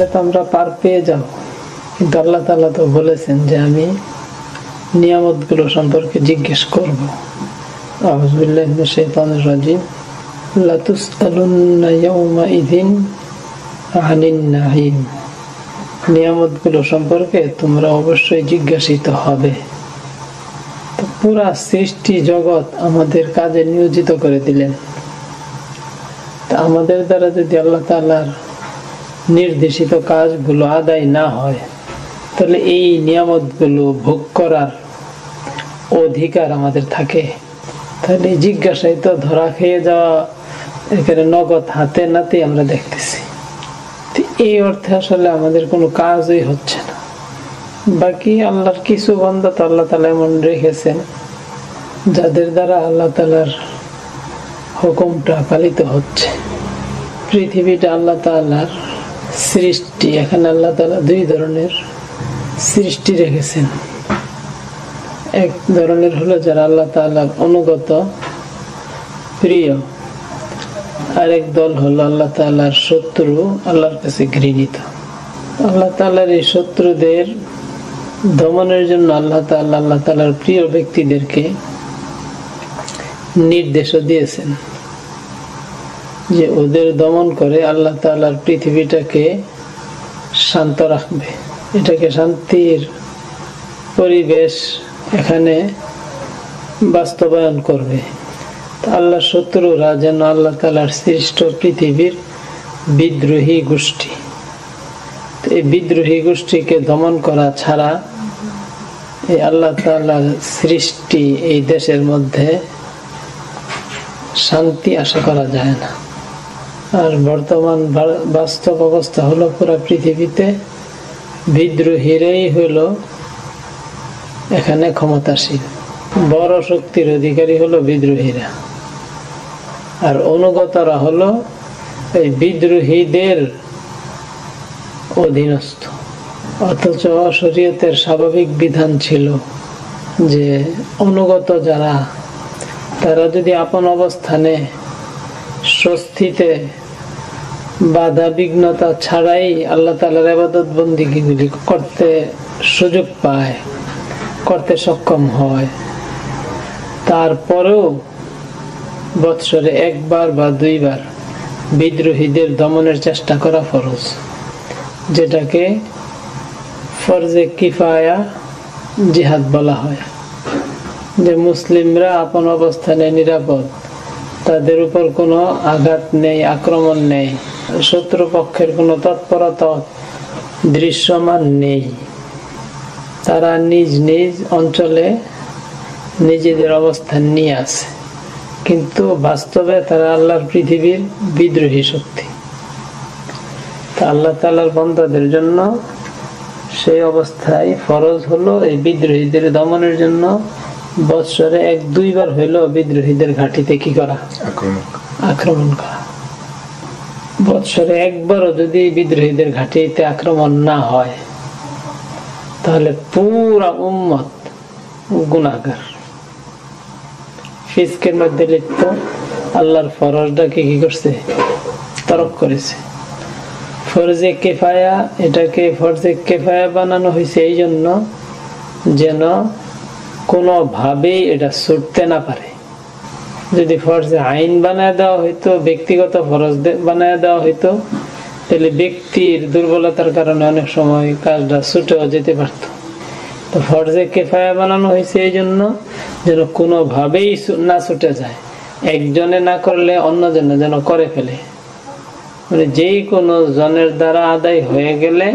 তাহলে তো আমরা পার পেয়ে যাব। কিন্তু আল্লাহ তালা তো বলেছেন যে আমি নিয়ামতগুলো সম্পর্কে জিজ্ঞেস করব। নিয়ামতগুলো সম্পর্কে তোমরা অবশ্যই জিজ্ঞাসিত হবে। পুরা সৃষ্টি জগৎ আমাদের কাজে নিয়োজিত করে দিলেন। আমাদের দ্বারা যদি আল্লাহ তালার নির্দেশিত কাজগুলো আদায় না হয়, তাহলে এই নিয়ামতগুলো ভোগ করার অধিকার আমাদের থাকে। তাহলে জিজ্ঞাসায় তো ধরা খেয়ে যাওয়া, এখানে নগদ হাতে নাতে আমরা দেখতেছি। এই অর্থে আসলে আমাদের কোনো কাজই হচ্ছে না। বাকি আল্লাহর কিছু বন্ধ তো আল্লাহ তালা এমন রেখেছেন, যাদের দ্বারা আল্লাহ তালার হুকুমটা পালিত হচ্ছে। পৃথিবীটা আল্লাহ তালার সৃষ্টি। এখানে আল্লাহ তালা দুই ধরনের সৃষ্টি রেখেছেন। এক ধরনের হলো যারা আল্লাহ তালার অনুগত, প্রিয়। আরেক দল হলো আল্লাহ তালার শত্রু, আল্লাহর কাছে ঘৃণিত। আল্লাহ তালার এই শত্রুদের দমনের জন্য আল্লাহ তাল্লাহ আল্লাহ তালার প্রিয় ব্যক্তিদেরকে নির্দেশও দিয়েছেন। যে ওদের দমন করে আল্লাহ তালার পৃথিবীটাকে শান্ত রাখবে। এটাকে শান্তির পরিবেশ এখানে বাস্তবায়ন করবে। আল্লাহ শত্রুরা যেন আল্লাহ তালার সৃষ্ট পৃথিবীর বিদ্রোহী গোষ্ঠী। এই বিদ্রোহী গোষ্ঠীকে দমন করা ছাড়া এই আল্লাহ তালার সৃষ্টি এই দেশের মধ্যে শান্তি আশা করা যায় না। আর বর্তমান বাস্তব অবস্থা হলো পুরো পৃথিবীতে বিদ্রোহীরাই হলো এখানে ক্ষমতাসীন বড় শক্তির অধিকারী হলো বিদ্রোহীরা। আর অনুগতরা হলো এই বিদ্রোহীদের অধীনস্থ। অথচ শরীয়তের স্বাভাবিক বিধান ছিল যে অনুগত যারা, তারা যদি আপন অবস্থানে স্বস্তিতে বাধা বিঘ্নতা ছাড়াই আল্লাহ তালার আবাদত বন্দিগুলি করতে সুযোগ পায়, করতে সক্ষম হয়। তারপরেও বৎসরে একবার বা দুইবার বিদ্রোহীদের দমনের চেষ্টা করা ফরজ, যেটাকে ফরজে কিফায়া জিহাদ বলা হয়। যে মুসলিমরা আপন অবস্থানে নিরাপদ তাদের উপর কোনো আঘাত নেই, আক্রমণ নেই। শত্রুপক্ষের কোনো তৎপরতা দৃশ্যমান নেই। তারা নিজ নিজ অঞ্চলে নিজেদের অবস্থান নিয়ে আছে। কিন্তু বাস্তবে তারা আল্লাহর পৃথিবীর বিদ্রোহী শক্তি। আল্লাহ তালার বন্ধাদের জন্য সেই অবস্থায় ফরজ হলো এই বিদ্রোহীদের দমনের জন্য বৎসরে এক দুইবার হইল বিদ্রোহীদের ঘাটিতে কি করা? আক্রমণ করা। বৎসরে একবারও যদি বিদ্রোহীদের ঘাটিতে আক্রমণ না হয় তাহলে পুরা উম্মত গুণাগার ফিসকের মধ্যে লিপ্ত আল্লাহর ফরজটাকে কি করছে? তরক করেছে। ফরজে কেফায়া এটাকে ফরজে কেফায়া বানানো হয়েছে এই জন্য যেন কোনোভাবেই এটা ছুটতে না পারে। যদি ফরজে আইন বানায় দেওয়া হইতো, ব্যক্তিগত ফরজ বানায় দেওয়া হইতো, তাহলে ব্যক্তির দুর্বলতার কারণে অনেক সময় কাজটা ছুটেও যেতে পারত। তো ফরজে কেফায়া বানানো হয়েছে এই জন্য যেন কোনোভাবেই না ছুটে যায়। একজনে না করলে অন্যজনে যেন করে ফেলে। মানে যেই কোনো জনের দ্বারা আদায় হয়ে গেলে,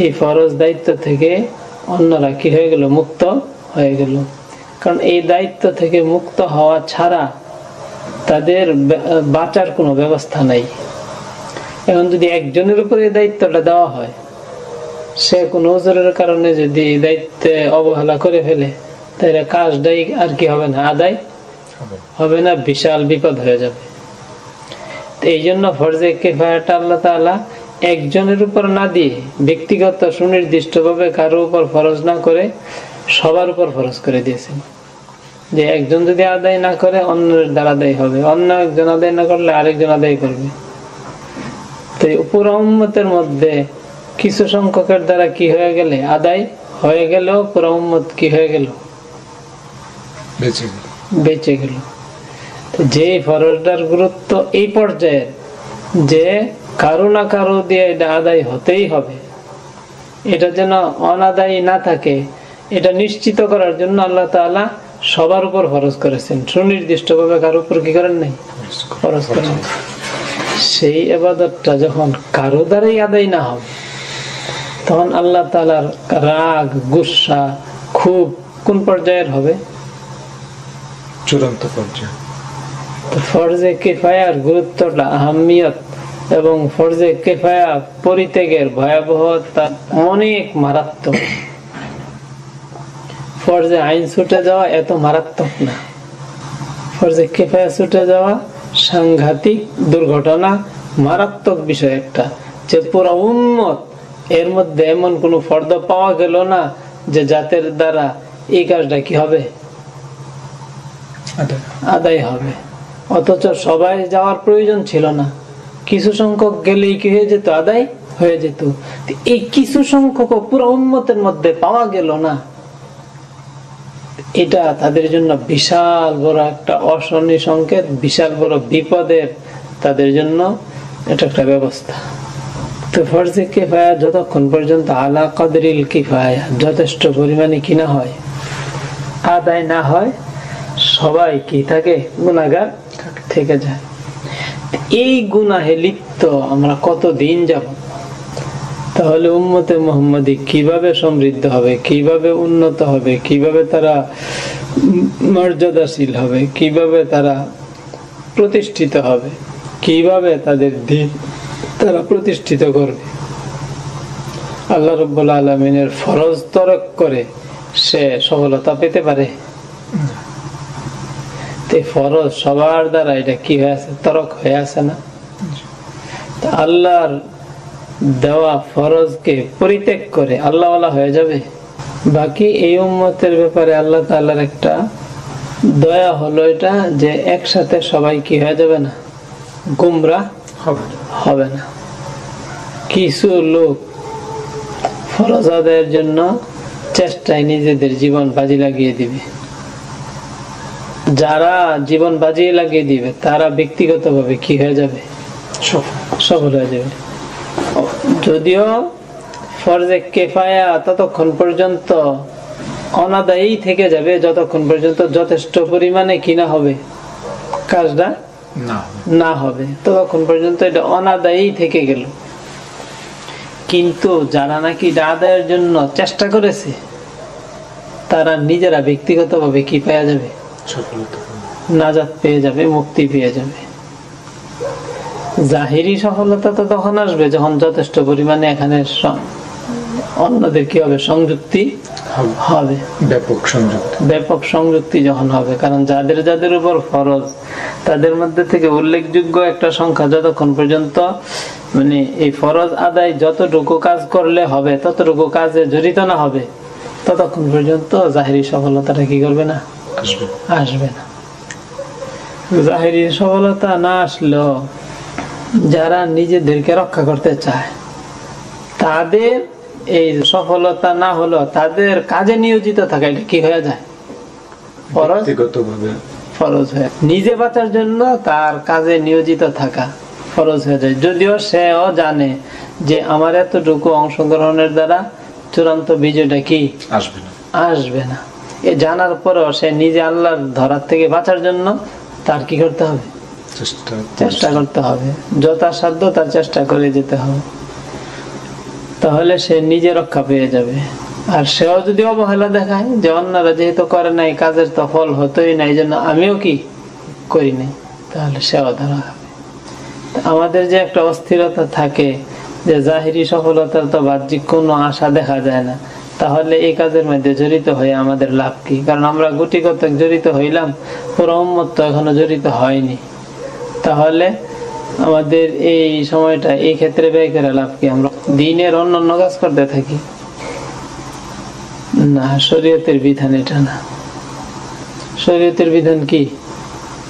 এই ফরজ দায়িত্ব থেকে অন্যরা কি হয়ে গেল? মুক্ত হয়ে গেল। কারণ এই দায়িত্ব থেকে মুক্ত হওয়া ছাড়া তাদের বাঁচার কোনো ব্যবস্থা নাই। এখন যদি একজনের উপর দায়িত্বটা দেওয়া হয় সে কোনো ওজোরের কারণে যদি দায়িত্বে অবহেলা করে ফেলে তাহলে কাজটাই আর কি হবে না আদায় হবে। না বিশাল বিপদ হয়ে যাবে। এই জন্য ফরজে কেফায়াটা আল্লাহ তালা একজনের উপর না দিয়ে ব্যক্তিগত সুনির্দিষ্টভাবে কারও উপর ফরজ না করে সবার উপর ফরজ করে দিয়েছেন যে একজন যদি আদায় না করে অন্যের দ্বারা আদায় হবে। অন্য একজন আদায় না করলে আরেকজন আদায় করবে। তো পুরো উম্মতের মধ্যে কিছু সংখ্যকের দ্বারা কি হয়ে গেলে? আদায় হয়ে গেল পুরো উম্মত কি হয়ে গেল? বেঁচে গেল। বেঁচে গেল। তো যে ফরজটার গুরুত্ব এই পর্যায়ের যে কারও না কারও দিয়ে এটা আদায় হতেই হবে। এটা যেন অনাদায়ী না থাকে এটা নিশ্চিত করার জন্য আল্লাহ তাআলা সবার উপর ফরজ করেছেন। সুনির্দিষ্ট ভাবে কারও উপর কি করেন নাই? ফরজ করেন সেই এবাদতটা যখন কারও দ্বারাই আদায় না হবে তখন আল্লাহ তালার রাগ গুসা খুব কোন পর্যায়ের হবে? চূড়ান্ত পর্যায়ে। ফরজে কেফায়ার গুরুত্বটা আহমিয়ত এবং ফরজে কেফায়া পরিত্যাগের ভয়াবহতা অনেক মারাত্মক। ফরজে আইন ছুটে যাওয়া এত মারাত্মক না। ফরজে কেফায়া ছুটে যাওয়া সাংঘাতিক দুর্ঘটনা মারাত্মক বিষয় একটা। যে পুরো উন্মত এর মধ্যে এমন কোনো ফর্দ পাওয়া গেল না যে জাতের দ্বারা এই কাজটা কি হবে? আদায়। হবে। অথচ সবাই যাওয়ার প্রয়োজন ছিল না। কিছু সংখ্যক গেলেই কি হয়ে যেত? আদায় হয়ে যেত। এই কিছু সংখ্যক পুরো উন্মতের মধ্যে পাওয়া গেল না। এটা তাদের জন্য বিশাল বড় একটা অশনি সংকেত, বিশাল বড় বিপদের তাদের জন্য এটা একটা ব্যবস্থা। তো ফরজে কিফায়া যতক্ষণ পর্যন্ত আলা কদরিল কিফায়া যথেষ্ট পরিমাণে কিনা হয়, আদায় না হয়, সবাই কি থাকে গুণাগার থেকে যায়। এই গুনাহে লিপ্ত আমরা কত দিন যাব তাহলে উম্মতে মোহাম্মদী কীভাবে সমৃদ্ধ হবে? কীভাবে উন্নত হবে? কীভাবে তারা মর্যাদাশীল হবে? কীভাবে তারা প্রতিষ্ঠিত হবে? কীভাবে তাদের দিন তারা প্রতিষ্ঠিত করবে? আল্লাহ রব্বুল আলমিনের ফরজ তরক করে সে সফলতা পেতে পারে? ফরজ সবার দ্বারা এটা কি হয়ে আছে? তরক হয়ে আছে না? আল্লাহর দেওয়া ফরজকে পরিত্যাগ করে আল্লাহ হয়ে যাবে। বাকি এই উম্মতের ব্যাপারে আল্লাহ তাল্লার একটা দয়া হলো এটা যে একসাথে সবাই কি হয়ে যাবে না? গুমরা হবে না। কিছু লোক ফরজ আদায়ের জন্য চেষ্টায় নিজেদের জীবন বাজি লাগিয়ে দিবে। যারা জীবন বাজিয়ে লাগিয়ে দিবে তারা ব্যক্তিগতভাবে কি হয়ে যাবে? সফল হয়ে যাবে। যদিও ফরজে কেফায়া ততক্ষণ পর্যন্ত অনাদায়ী থেকে যাবে যতক্ষণ পর্যন্ত যথেষ্ট পরিমাণে কিনা হবে। কাজটা না হবে। ততক্ষণ পর্যন্ত এটা অনাদায়ী থেকে গেল। কিন্তু যারা নাকি আদায়ের জন্য চেষ্টা করেছে তারা নিজেরা ব্যক্তিগতভাবে কি পেয়ে যাবে? নাজাত পেয়ে যাবে মুক্তি পেয়ে যাবে। জাহিরি সফলতা তো তখন আসবে যখন যথেষ্ট পরিমাণে এখানে অন্যদের কি হবে? সংযুক্তি হবে। ব্যাপক সংযুক্ত। ব্যাপক সংযুক্তি যখন হবে কারণ যাদের যাদের উপর ফরজ তাদের মধ্যে থেকে উল্লেখযোগ্য একটা সংখ্যা যতক্ষণ পর্যন্ত মানে এই ফরজ আদায় যতটুকু কাজ করলে হবে ততটুকু কাজে জড়িত না হবে ততক্ষণ পর্যন্ত জাহেরি সফলতাটা কি করবে না? আসবে। আসবে না। জাহেরি সফলতা না আসলেও যারা নিজেদেরকে রক্ষা করতে চায় তাদের এই সফলতা না হলো তাদের কাজে নিয়োজিত থাকা এটা কি হয়ে যায়? ফরজ? হয়ে নিজে বাঁচার জন্য তার কাজে নিয়োজিত থাকা ফরজ হয়ে যায়। যদিও সেও জানে যে আমার এতটুকু অংশগ্রহণের দ্বারা চূড়ান্ত বিজয়টা কি? আসবে না। আসবে না। এ জানার পরও সে নিজে আল্লাহর ধরার থেকে বাঁচার জন্য তার কি করতে হবে? চেষ্টা করতে হবে। যথাসাধ্য তার চেষ্টা করে যেতে হবে। তাহলে সে নিজে রক্ষা পেয়ে যাবে। আর সেও যদি অবহেলা দেখায় যে অন্যরা যেহেতু করে নাই কাজের তো ফল হতোই না এই জন্য আমিও কি করি নাই? তাহলে সেও ধরা হবে আমাদের যে একটা অস্থিরতা থাকে যে জাহিরি সফলতার তো বাহ্যিক কোনো আশা দেখা যায় না তাহলে এই কাজের মধ্যে জড়িত হয়ে আমাদের লাভ কি? কারণ আমরা গুটি কতক জড়িত হইলাম পুরো উম্মত তো এখনও জড়িত হয়নি। তাহলে আমাদের এই সময়টা এই ক্ষেত্রে ব্যয় করে লাভ কি? আমরা দিনের অন্য অন্য কাজ করতে থাকি। না শরীয়তের বিধান এটা না। শরীয়তের বিধান কি?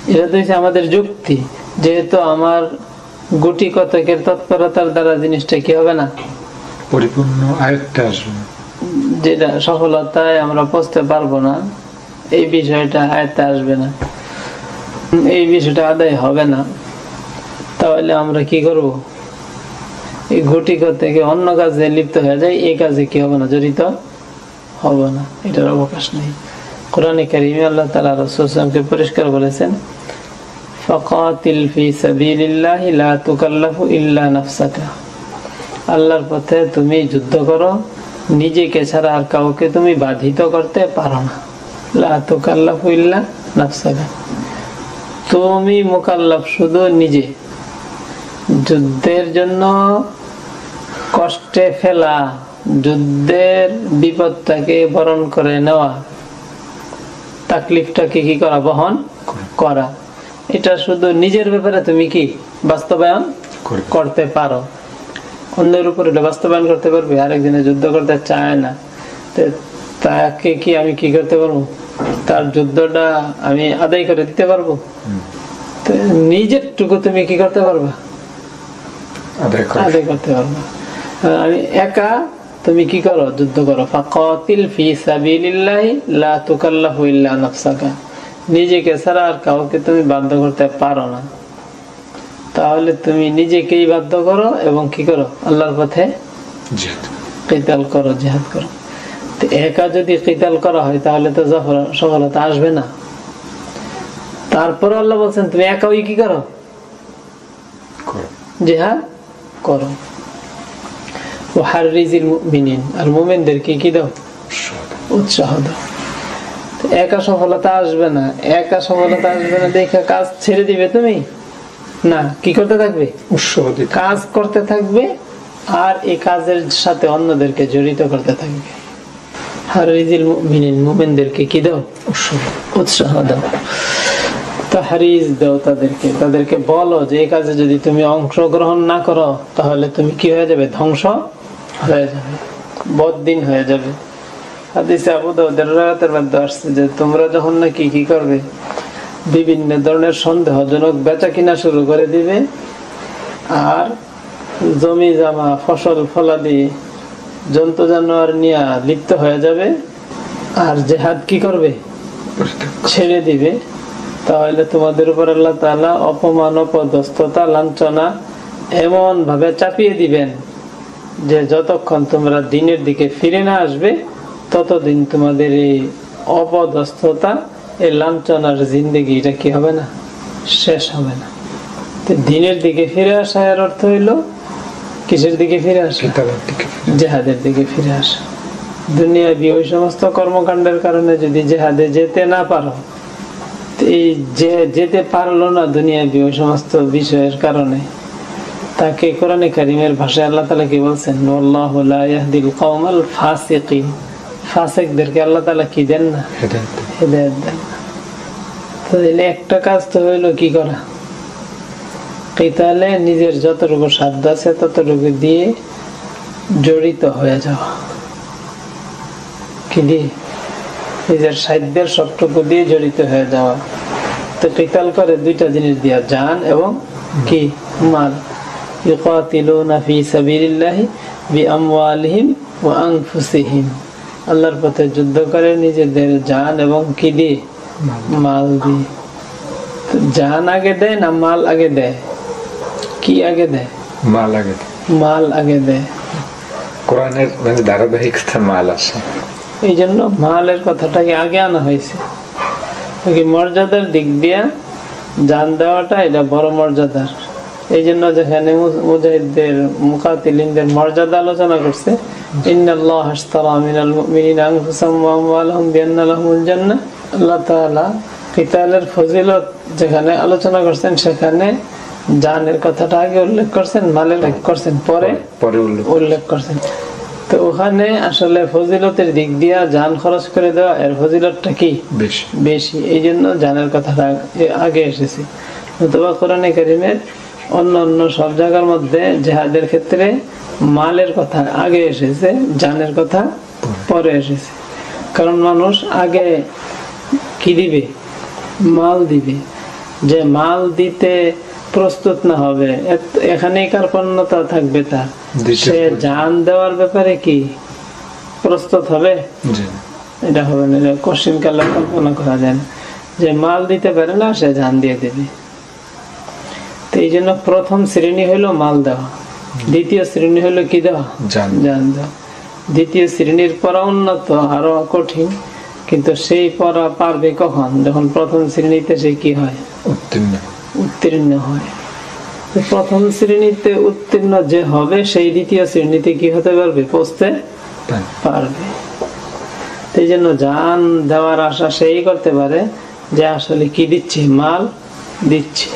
এটা তো হচ্ছে আমাদের যুক্তি। যেহেতু আমার গুটি কতকের তৎপরতার দ্বারা জিনিসটা কি হবে না? পরিপূর্ণ আয়ত্তে আসবে। যেটা সফলতায় আমরা পৌঁছতে পারব না এই বিষয়টা আয়ত্তে আসবে না। এই বিষয়টা আদায় হবে না। তাহলে আমরা কি করব? এই ঘটি থেকে অন্য কাজে লিপ্ত হয়ে যায় এই কাজে কি হবে না? জড়িত হব না। এটার অবকাশ নেই। কোরআনে কারিমে আল্লাহ তালা রসুলকে পরিষ্কার বলেছেন, ফকাতিল ফি সাবিলিল্লাহি লা তুকাল্লাফু ইল্লা নাফসাকা। আল্লাহর পথে তুমি যুদ্ধ করো, নিজেকে ছাড়া আর কাউকে তুমি বাধিত করতে পারো না। লা তুকাল্লাফু ইল্লা নাফসাকা। তুমি মোকাল্লাফ শুধু নিজে। যুদ্ধের জন্য কষ্টে ফেলা যুদ্ধের বিপদটাকে বরণ করে নেওয়া তাকলিফটাকে কি করা বহন করা। এটা শুধু নিজের ব্যাপারে তুমি কি বাস্তবায়ন করতে পারো? অন্যের উপর এটা বাস্তবায়ন করতে পারবে? আরেকদিনে যুদ্ধ করতে চায় না। তো তাকে কি আমি কি করতে পারব? তার যুদ্ধটা আমি আদায় করে দিতে পারব? নিজের টুকু তুমি কি করতে পারবা? আদায় করতে পারব। আমি একা তুমি কি করো? যুদ্ধ করো। ফাকাতিল ফি সাবিলিল্লাহি লা তুকাল্লাফু ইল্লা নাফসাকা। নিজেকে ছাড়া আর কাউকে তুমি বাধ্য করতে পারো না। তাহলে তুমি নিজেকেই বাধ্য করো এবং কি করো? আল্লাহর পথে কিতাল করো জিহাদ করো। একা যদি কিতাল করা হয় তাহলে তো সফল- সফলতা আসবে না। তারপর আল্লাহ বলছেন তুমি একা ওই কি করো? জিহাদ করো। ও হারিজিল মুমিনিন আর মুমিনদেরকে কি দাও? উৎসাহ দাও। একা সফলতা আসবে না একা সফলতা আসবে না দেখে কাজ ছেড়ে দিবে তুমি? না কি করতে থাকবে? উৎসাহ কাজ করতে থাকবে আর এই কাজের সাথে অন্যদেরকে জড়িত করতে থাকবে। হারিজিল কি দাও? উৎসাহ দাও। তাহারিজ দাও তাদেরকে। তাদেরকে বলো যে, এই কাজে যদি তুমি অংশগ্রহণ না করো, তাহলে তুমি কি হয়ে যাবে? ধ্বংস হয়ে যাবে। বদিন হয়ে যাবে। আসছে যে, তোমরা যখন নাকি কি করবে? বিভিন্ন ধরনের সন্দেহজনক বেচা কিনা শুরু করে দিবে। আর জমি জামা, ফসল, ফলাদি জন্তু জানোয়ার নিয়ে লিপ্ত হয়ে যাবে, আর জেহাদ কি করবে? ছেড়ে দিবে। তাহলে তোমাদের উপর আল্লাহ তাআলা অপমান, অপদস্থতা, লাঞ্ছনা এমন ভাবে চাপিয়ে দিবেন যে যতক্ষণ তোমরা দিনের দিকে ফিরে না আসবে, ততদিন তোমাদের এই অপদস্থতা, এই লাঞ্ছনার জিন্দগি এটা কি হবে না? শেষ হবে না। দিনের দিকে ফিরে আসা এর অর্থ হইল কিসের দিকে ফিরে আসা? জেহাদের দিকে ফিরে আসা। দুনিয়াবি ওই সমস্ত কর্মকাণ্ডের কারণে যদি জেহাদে যেতে না পারো তো এই যে যেতে পারল না দুনিয়াবি ওই সমস্ত বিষয়ের কারণে তাকে কোরআনে কারিমের ভাষায় আল্লাহ তালা কি বলছেন? কওমাল আল্লাহ তাআলা কি দেন না? হেদায়েত দেন। না। তাহলে একটা কাজ তো হইল কি করা? কেতালে নিজের যতটুকু সাধ্য আছে ততটুকু দিয়ে জড়িত হয়ে যাওয়া কি দিয়ে? নিজের সাধ্যের সবটুকু দিয়ে জড়িত হয়ে যাওয়া। তো কেতাল করে দুইটা জিনিস দিয়া জান এবং কি? মাল। আল্লাহর পথে যুদ্ধ করে নিজেদের জান এবং কি দিয়ে? মাল। দিয়ে। জান আগে দেয় না মাল আগে দেয়? কি আগে দেয় মা লাগে মাল আগে দেয় কোরআনের মানে ধারাবাহিকতা মাল আছে। এই জন্য মালের কথাটাকে আগে আনা হয়েছে। মর্যাদার দিক দিয়া জান দেওয়াটা এটা বড় মর্যাদার। এই জন্য যেখানে মুজাহিদদের মুকাতিলিনদের মর্যাদা আলোচনা করছে আল্লাহ তাআলা কিতালের ফজিলত যেখানে আলোচনা করছেন সেখানে জানের কথাটা আগে উল্লেখ করছেন মালের করছেন পরে পরে উল্লেখ উল্লেখ করছেন। তো ওখানে আসলে ফজিলতের দিক দিয়া যান খরচ করে দেওয়া এর ফজিলতটা কি? বেশি। বেশি। এই জন্য জানের কথাটা আগে- আগে এসেছে। অথবা কোরআনে কারিমের অন্য অন্য সব জায়গার মধ্যে জেহাদের ক্ষেত্রে মালের কথা আগে এসেছে জানের কথা পরে এসেছে। কারণ মানুষ আগে কি দিবে? মাল দিবে। যে মাল দিতে প্রস্তুত না হবে। এখানেই কার্পণ্যতা থাকবে তার সে। জান দেওয়ার ব্যাপারে কি? প্রস্তুত হবে? এটা হবে না এটা কোশ্চিন কালে কল্পনা করা যায় না। যে মাল দিতে পারে না সে জান দিয়ে দেবে। তো এই জন্য প্রথম শ্রেণি হলো মাল দেওয়া। দ্বিতীয় শ্রেণি হলো কি দেওয়া? জান। জান দেওয়া। দ্বিতীয় শ্রেণির পড়া উন্নত আরও কঠিন কিন্তু সেই পড়া পারবে কখন? যখন প্রথম শ্রেণীতে সে কি হয়? উত্তীর্ণ। উত্তীর্ণ হয়। প্রথম শ্রেণীতে উত্তীর্ণ যে হবে সেই দ্বিতীয় শ্রেণীতে কি হতে পারবে? পৌঁছতে পারবে। সেই জন্য জান দেওয়ার আশা সেই করতে পারে যে আসলে কি দিচ্ছে? মাল দিচ্ছে।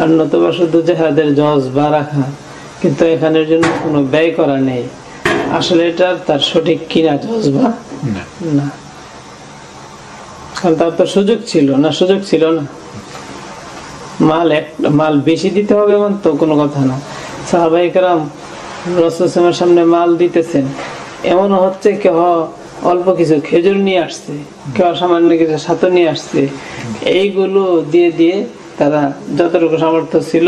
আর নতুবা শুধু জেহাদের জজ বা রাখা কিন্তু এখানের জন্য কোনো ব্যয় করা নেই। আসলে এটা তার সঠিক কিনা জজবা না। কারণ তার তো সুযোগ ছিল না? সুযোগ ছিল না। মাল এক মাল বেশি দিতে হবে এমন তো কোনো কথা না। সাহাবাহিকরাম রসমের সামনে মাল দিতেছেন। এমন হচ্ছে কেহ অল্প কিছু খেজুর নিয়ে আসছে কেউ সামান্য কিছু সাথে নিয়ে আসছে। এইগুলো দিয়ে দিয়ে তারা যতটুকু সামর্থ্য ছিল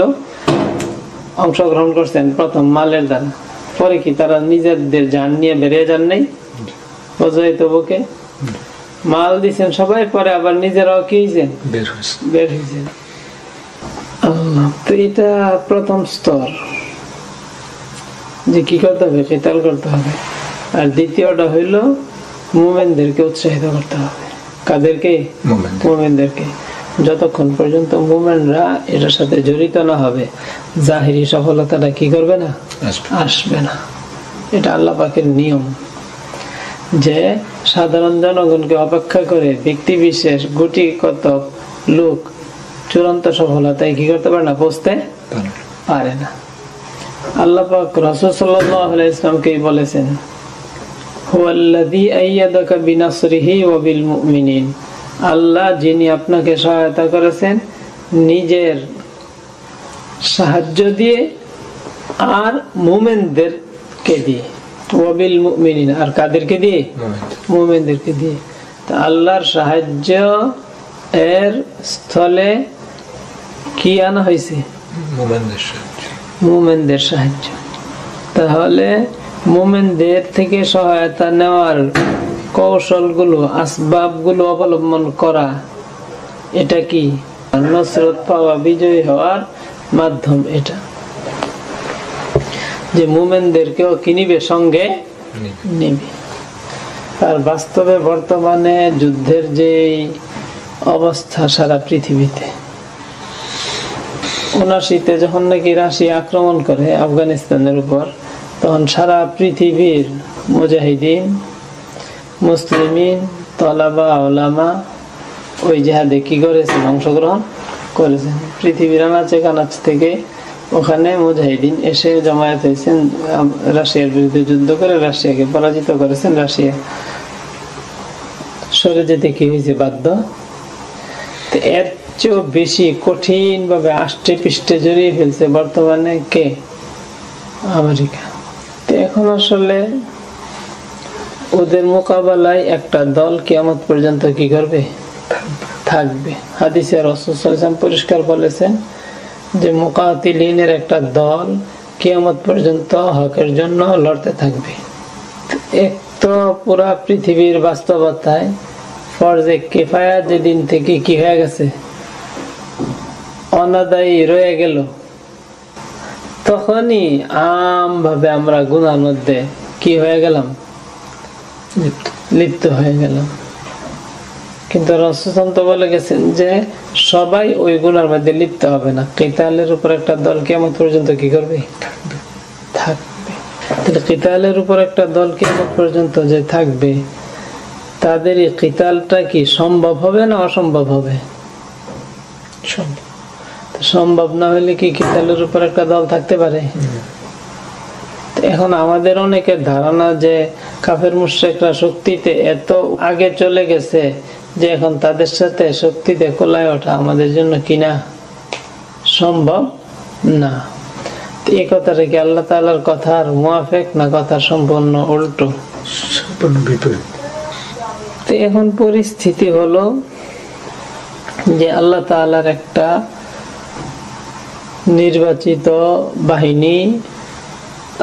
অংশগ্রহণ করছেন প্রথম মালের দ্বারা। পরে কি তারা নিজেদের যান নিয়ে বেরিয়ে যান নাই? বোঝাই তো বুকে মাল দিছেন সবাই পরে আবার নিজেরাও কি বের হয়েছে বের হয়েছেন তো এটা প্রথম স্তর। যে কি করতে হবে? কেতাল করতে হবে। আর দ্বিতীয়টা হইল মুমেনদেরকে উৎসাহিত করতে হবে। কাদেরকে? মুমেনদেরকে। যতক্ষণ পর্যন্ত মুমেনরা এটার সাথে জড়িত না হবে জাহিরি সফলতাটা কি করবে না? আসবে। আসবে না। এটা আল্লাহ পাকের নিয়ম। যে সাধারণ জনগণকে অপেক্ষা করে ব্যক্তি বিশেষ গুটি কতক লোক চূড়ান্ত সফলতায় কি করতে পারে না? পৌঁছতে পারে না। আল্লাহ পাক রাসূল সাল্লাল্লাহু ইসলামকেই বলেছেন? আল্লাহ যিনি আপনাকে সহায়তা করেছেন নিজের সাহায্য দিয়ে আর মুমিনদেরকে দিয়ে। ওয়াবিল মুমিনিন। আর কাদেরকে দিয়ে? মুমিনদেরকে দিয়ে। তা আল্লাহর সাহায্য এর স্থলে কি আনা হয়েছে? মোমেন্টের সাহায্য। তাহলে মুমেনদের থেকে সহায়তা নেওয়ার কৌশলগুলো আসবাবগুলো অবলম্বন করা এটা কি? নসরত পাওয়া বিজয়ী হওয়ার মাধ্যম এটা। যে মুমেনদেরকেও কিনিবে সঙ্গে নিবে। নিবে। আর বাস্তবে বর্তমানে যুদ্ধের যে অবস্থা সারা পৃথিবীতে উনাশিতে যখন নাকি রাশিয়া আক্রমণ করে আফগানিস্তানের উপর, তখন সারা পৃথিবীর মুজাহিদিন, মুসলিমিন, তলাবা, ওলামা ওই জেহাদে কি করেছেন অংশগ্রহণ করেছেন পৃথিবীর আনাচে কানাচ থেকে ওখানে মুজাহিদিন এসে জমায়েত হয়েছেন রাশিয়ার বিরুদ্ধে যুদ্ধ করে রাশিয়াকে পরাজিত করেছেন রাশিয়া। সরে যেতে কি হয়েছে? বাধ্য। এর চেয়েও বেশি কঠিন ভাবে আষ্টে পৃষ্ঠে জড়িয়ে ফেলছে বর্তমানে কে? আমেরিকা। তো এখন আসলে ওদের মোকাবেলায় একটা দল কেমন পর্যন্ত কি করবে? থাকবে। হাদিসে রসুলাম পরিষ্কার বলেছেন যে মোকাতিলিনের একটা দল কেয়ামত পর্যন্ত হকের জন্য লড়তে থাকবে। এক তো পুরা পৃথিবীর বাস্তবতায় ফরজে কেফায়া যেদিন থেকে কি হয়ে গেছে? অনাদায়ী রয়ে গেল। তখনই আম ভাবে আমরা গুনার মধ্যে কি হয়ে গেলাম? লিপ্ত। হয়ে গেলাম। কিন্তু রসুল তো বলে গেছেন যে, সবাই ওই গুনার মধ্যে লিপ্ত হবে না। কেতালের উপর একটা দল কেমন পর্যন্ত কি করবে? থাকবে। তাহলে কেতালের উপর একটা দল কেমন পর্যন্ত যে থাকবে তাদের এই কেতালটা কি সম্ভব হবে না অসম্ভব হবে? সম্ভব। সম্ভব না হলে কি কেতালের উপর একটা দল থাকতে পারে? তো এখন আমাদের অনেকের ধারণা যে কাফের মুশ্রেকরা শক্তিতে এত আগে চলে গেছে যে এখন তাদের সাথে শক্তিতে কোলায় ওঠা আমাদের জন্য কিনা সম্ভব না। এই কথাটা কি আল্লাহ তালার কথার মুয়াফেক না কথা সম্পূর্ণ উল্টো? সম্পূর্ণ বিপরীত। এখন পরিস্থিতি হলো যে আল্লাহ তাআলার একটা নির্বাচিত বাহিনী,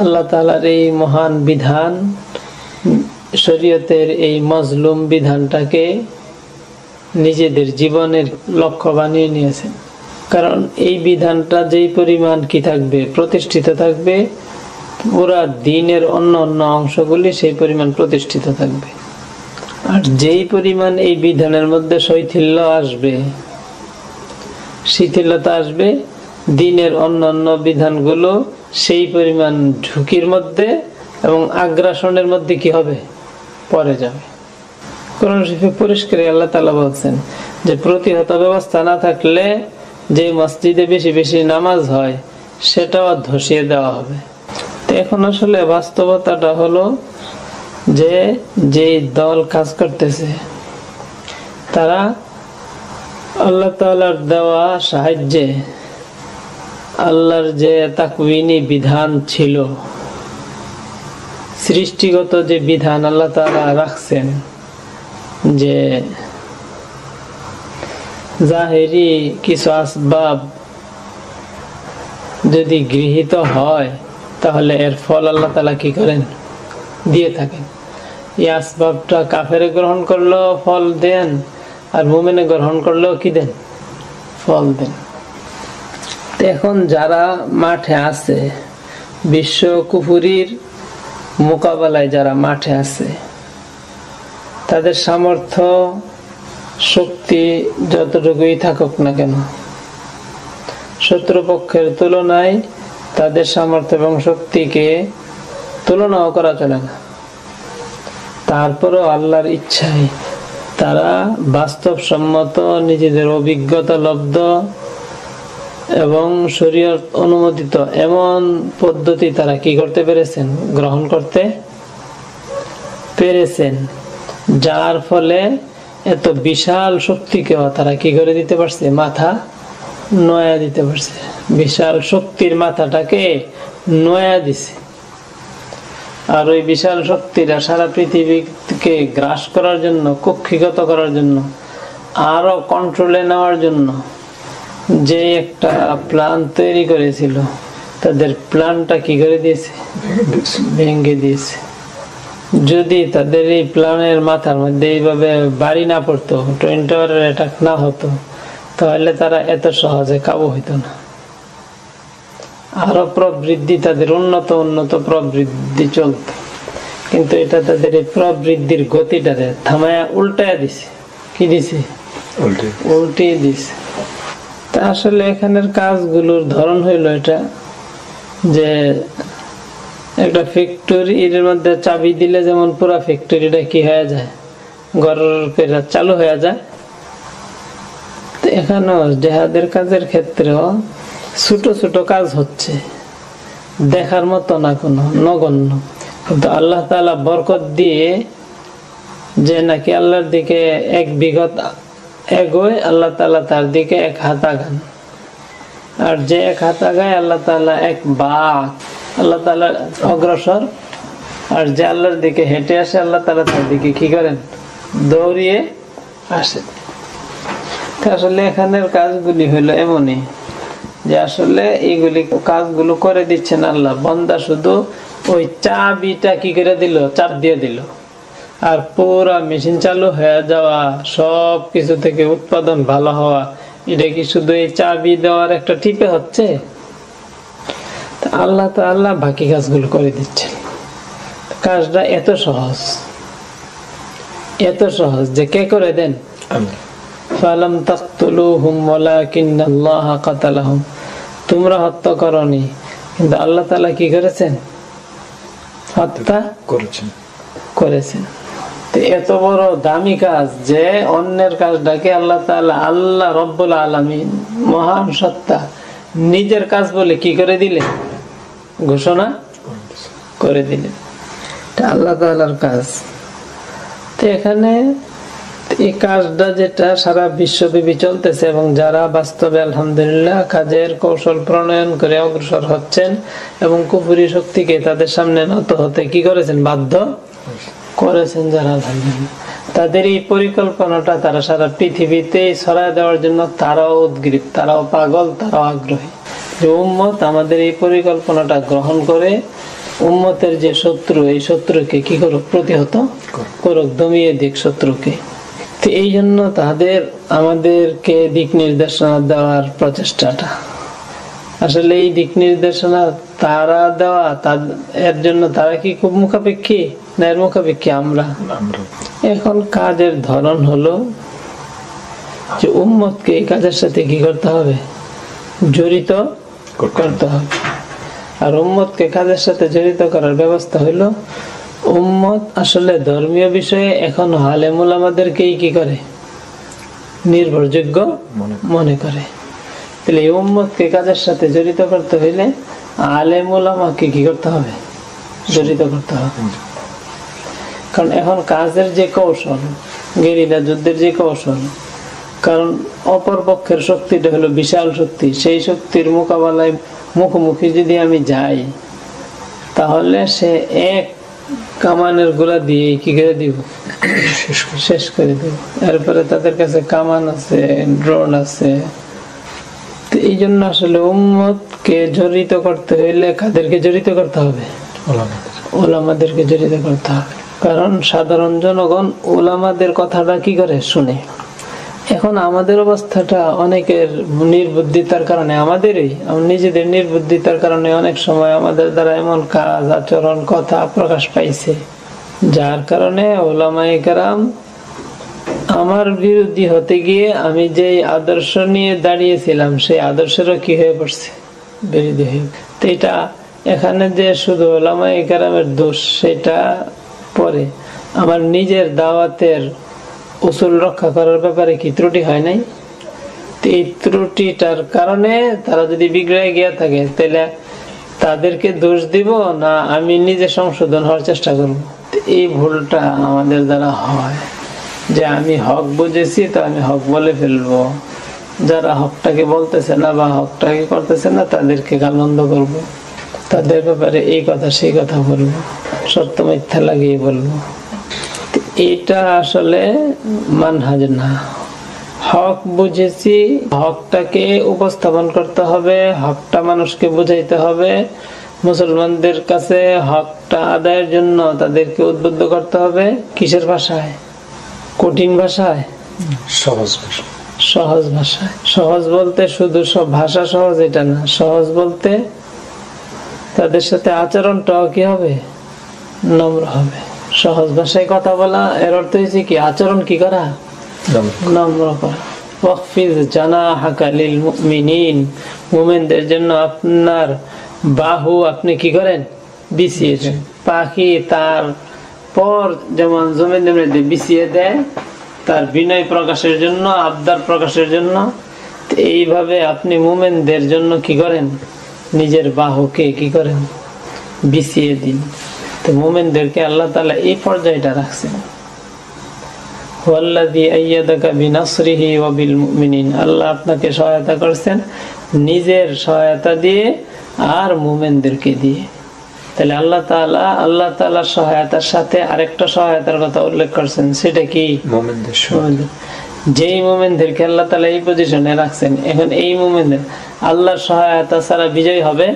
আল্লাহ তালার এই মহান বিধান, শরীয়তের এই মজলুম বিধানটাকে নিজেদের জীবনের লক্ষ্য বানিয়ে নিয়েছেন কারণ এই বিধানটা যেই পরিমাণ কি থাকবে, প্রতিষ্ঠিত থাকবে, পুরা দিনের অন্য অন্য অংশগুলি সেই পরিমাণ প্রতিষ্ঠিত থাকবে। আর যেই পরিমাণ এই বিধানের মধ্যে শৈথিল্য আসবে, শিথিলতা আসবে দিনের অন্যান্য বিধানগুলো সেই পরিমাণ ঝুঁকির মধ্যে এবং আগ্রাসনের মধ্যে কি হবে? পরে যাবে। কোরআন শরীফে পরিষ্কার আল্লাহ তালা বলছেন যে, প্রতিহত ব্যবস্থা না থাকলে যে মসজিদে বেশি বেশি নামাজ হয়, সেটাও ধসিয়ে দেওয়া হবে। তো এখন আসলে বাস্তবতাটা হলো যে যে দল কাজ করতেছে, তারা আল্লাহ তালার দেওয়া সাহায্যে আল্লাহর যে তাকবিনী বিধান ছিল, সৃষ্টিগত যে বিধান আল্লাহ তালা রাখছেন, যে জাহেরি কিছু আসবাব যদি গৃহীত হয়, তাহলে এর ফল আল্লাহ তালা কি করেন? দিয়ে থাকেন। এই আসবাবটা কাফেরে গ্রহণ করলেও ফল দেন, আর মোমেনে গ্রহণ করলেও কি দেন? ফল দেন। এখন যারা মাঠে আছে, বিশ্ব কুফুরির মোকাবেলায় যারা মাঠে আছে, তাদের সামর্থ্য, শক্তি যতটুকুই থাকুক না কেন, শত্রুপক্ষের তুলনায় তাদের সামর্থ্য এবং শক্তিকে তুলনাও করা চলে না। তারপরও আল্লাহর ইচ্ছায় তারা বাস্তবসম্মত নিজেদের অভিজ্ঞতা, লব্ধ এবং শরীয়ত অনুমোদিত এমন পদ্ধতি তারা কি করতে পেরেছেন? গ্রহণ করতে পেরেছেন। যার ফলে এত বিশাল শক্তিকেও তারা কি করে দিতে পারছে? মাথা নয়া দিতে পারছে। বিশাল শক্তির মাথাটাকে নয়া দিছে। আর ওই বিশাল শক্তিরা সারা পৃথিবীকে গ্রাস করার জন্য, কক্ষিগত করার জন্য, আরও কন্ট্রোলে নেওয়ার জন্য যে একটা প্ল্যান তৈরি করেছিল তাদের প্ল্যানটা কি করে দিয়েছে? ভেঙে দিয়েছে। যদি তাদের এই প্ল্যানের মাথার মধ্যে এইভাবে বাড়ি না পড়তো টুইন টাওয়ারের অ্যাটাক না হতো তাহলে তারা এত সহজে কাবু হইতো না। আরও প্রবৃদ্ধি তাদের উন্নত উন্নত প্রবৃদ্ধি চলত। কিন্তু এটা তাদের এই প্রবৃদ্ধির গতিটারে থামায়া উল্টায়া দিছে। কি দিছে? উল্টে। দিছে। আসলে এখানের কাজগুলোর ধরন হইল এটা, যে একটা ফ্যাক্টরি এর মধ্যে চাবি দিলে যেমন পুরা ফ্যাক্টরিটা কি হয়ে যায় ঘরের চালু হয়ে যায়। তো এখানেও জেহাদের কাজের ক্ষেত্রেও ছোট ছোট কাজ হচ্ছে, দেখার মতো না কোনো, নগণ্য। কিন্তু আল্লাহ তালা বরকত দিয়ে যে নাকি আল্লাহর দিকে এক বিগত এগোয় আল্লাহ তালা তার দিকে এক হাত আগান। আর যে এক হাত আগায় আল্লাহ তালা এক বাঘ আল্লাহ তালা অগ্রসর। আর যে আল্লাহর দিকে হেঁটে আসে, আল্লাহ তালা তার দিকে কি করেন? দৌড়িয়ে আসে। আসলে এখানের কাজগুলি হইল এমনই যে আসলে এইগুলি কাজগুলো করে দিচ্ছেন আল্লাহ। বন্দা শুধু ওই চাবিটা কি করে দিল? চাপ দিয়ে দিল। আর পুরা মেশিন চালু হয়ে যাওয়া সব কিছু থেকে উৎপাদন ভালো হওয়া এটা কি শুধু এই চাবি দেওয়ার একটা টিপে হচ্ছে? আল্লাহ তো আল্লাহ বাকি কাজগুলো করে দিচ্ছেন। কাজটা এত সহজ এত সহজ যে কে করে দেন? ফালাম তাকতুলুহুম ওয়ালাকিন্নাল্লাহা কাতালাহুম। তোমরা হত্যা করনি কিন্তু আল্লাহ তাআলা কি করেছেন? হত্যা করেছেন। করেছেন। এত বড় দামি কাজ যে অন্যের কাজটাকে আল্লাহ আল্লাহ রব্বুল আলামিন মহান সত্তা নিজের কাজ বলে কি করে দিলে? ঘোষণা করে দিলে। আল্লাহ তাআলার কাজ। তো এখানে এই কাজটা যেটা সারা বিশ্বব্যাপী চলতেছে এবং যারা বাস্তবে আলহামদুলিল্লাহ কাজের কৌশল প্রণয়ন করে অগ্রসর হচ্ছেন এবং কুপুরি শক্তিকে তাদের সামনে নত হতে কি করেছেন? বাধ্য করেছেন যারা তাদের এই পরিকল্পনাটা তারা সারা পৃথিবীতে ছড়ায় দেওয়ার জন্য তারাও উদ্গ্রীব, তারাও পাগল, তারাও আগ্রহী। যে উম্মত আমাদের এই পরিকল্পনাটা গ্রহণ করে উম্মতের যে শত্রু, এই শত্রুকে কি করুক, প্রতিহত করুক, দমিয়ে দিক শত্রুকে। তো এই জন্য তাদের, আমাদেরকে দিক নির্দেশনা দেওয়ার প্রচেষ্টাটা। আসলে এই দিক নির্দেশনা তারা দেওয়া তার এর জন্য তারা কি খুব মুখাপেক্ষী? না এর আমরা। এখন কাজের ধরন হলো যে উম্মতকে এই কাজের সাথে কি করতে হবে? জড়িত করতে হবে। আর উম্মতকে কাজের সাথে জড়িত করার ব্যবস্থা হলো উম্মত আসলে ধর্মীয় বিষয়ে এখন আলেমুল আমাদেরকেই কি করে? নির্ভরযোগ্য মনে মনে করে। তাহলে এই উম্মতকে কাজের সাথে জড়িত করতে হইলে আলেমুল আমাকে কি করতে হবে? জড়িত করতে হবে। কারণ এখন কাজের যে কৌশল গেরিলা যুদ্ধের যে কৌশল কারণ অপর পক্ষের শক্তিটা হলো বিশাল শক্তি সেই শক্তির মোকাবেলায় মুখোমুখি যদি আমি যাই তাহলে সে এক কামানের গোলা দিয়ে কি করে দিব? শেষ করে। দিব। এরপরে তাদের কাছে কামান আছে ড্রোন আছে। তো এই জন্য আসলে উম্মতকে জড়িত করতে হইলে কাদেরকে জড়িত করতে হবে? ওলামাদের ওলামাদেরকে জড়িত করতে হবে। কারণ সাধারণ জনগণ ওলামাদের কথাটা কি করে শুনে? এখন আমাদের অবস্থাটা অনেকের নির্বুদ্ধিতার কারণে, আমাদেরই নিজেদের নির্বুদ্ধিতার কারণে অনেক সময় আমাদের দ্বারা এমন কাজ, আচরণ, কথা প্রকাশ পাইছে। যার কারণে ওলামাই কারাম আমার বিরোধী হতে গিয়ে আমি যে আদর্শ নিয়ে দাঁড়িয়েছিলাম, সেই আদর্শেরও কি হয়ে পড়ছে? বিরোধী হয়ে। তো এটা এখানে যে শুধু ওলামাই কারামের দোষ, সেটা পরে আমার নিজের দাওয়াতের উসুল রক্ষা করার ব্যাপারে কি ত্রুটি হয় নাই? এই ত্রুটিটার কারণে তারা যদি বিগড়ে গিয়ে থাকে তাহলে তাদেরকে দোষ দিব না আমি নিজে সংশোধন হওয়ার চেষ্টা করব? এই ভুলটা আমাদের দ্বারা হয়। যে আমি হক বুঝেছি, তো আমি হক বলে ফেলব। যারা হকটাকে বলতেছে না বা হকটাকে করতেছে না, তাদেরকে গালমন্দ করব। তাদের ব্যাপারে এই কথা সেই কথা বলব। সত্য মিথ্যা লাগিয়ে বলব। এটা আসলে মানহাজ না। হক বুঝেছি হকটাকে উপস্থাপন করতে হবে হকটা মানুষকে বুঝাইতে হবে। মুসলমানদের কাছে হকটা আদায়ের জন্য তাদেরকে উদ্বুদ্ধ করতে হবে। কিসের ভাষায়? কঠিন ভাষায়? সহজ ভাষা। সহজ ভাষায়। সহজ বলতে শুধু সব ভাষা সহজ এটা না। সহজ বলতে তাদের সাথে আচরণটাও কি হবে? নম্র হবে। সহজ ভাষায় কথা বলা এর অর্থ হয়েছে কি আচরণ কি করা? নম্র করা। ওয়াকফিজ মুমিনিন। মুমিনদের জন্য আপনার বাহু আপনি কি করেন? বিছিয়ে দেন। পাখি তার পর যেমন জমিনের মধ্যে বিছিয়ে দেয় তার বিনয় প্রকাশের জন্য আবদার প্রকাশের জন্য এইভাবে আপনি মুমেনদের জন্য কি করেন? নিজের বাহুকে কি করেন? বিছিয়ে দিন। তো মুমেনদেরকে আল্লাহ তালা এই পর্যায়টা রাখছেন। আল্লাহ আপনাকে সহায়তা করছেন নিজের সহায়তা দিয়ে আর মুমিনদেরকে দিয়ে। তাহলে আল্লাহ তাআলা আল্লাহ সহায়তার সাথে আরেকটা সহায়তার কথা উল্লেখ করছেন। সেটা কি? মুমিনদের। যেই মোমেনদেরকে আল্লাহ তালা এই পজিশনে রাখছেন এখন এই মোমেনদের আল্লাহর সহায়তা ছাড়া বিজয় হবে?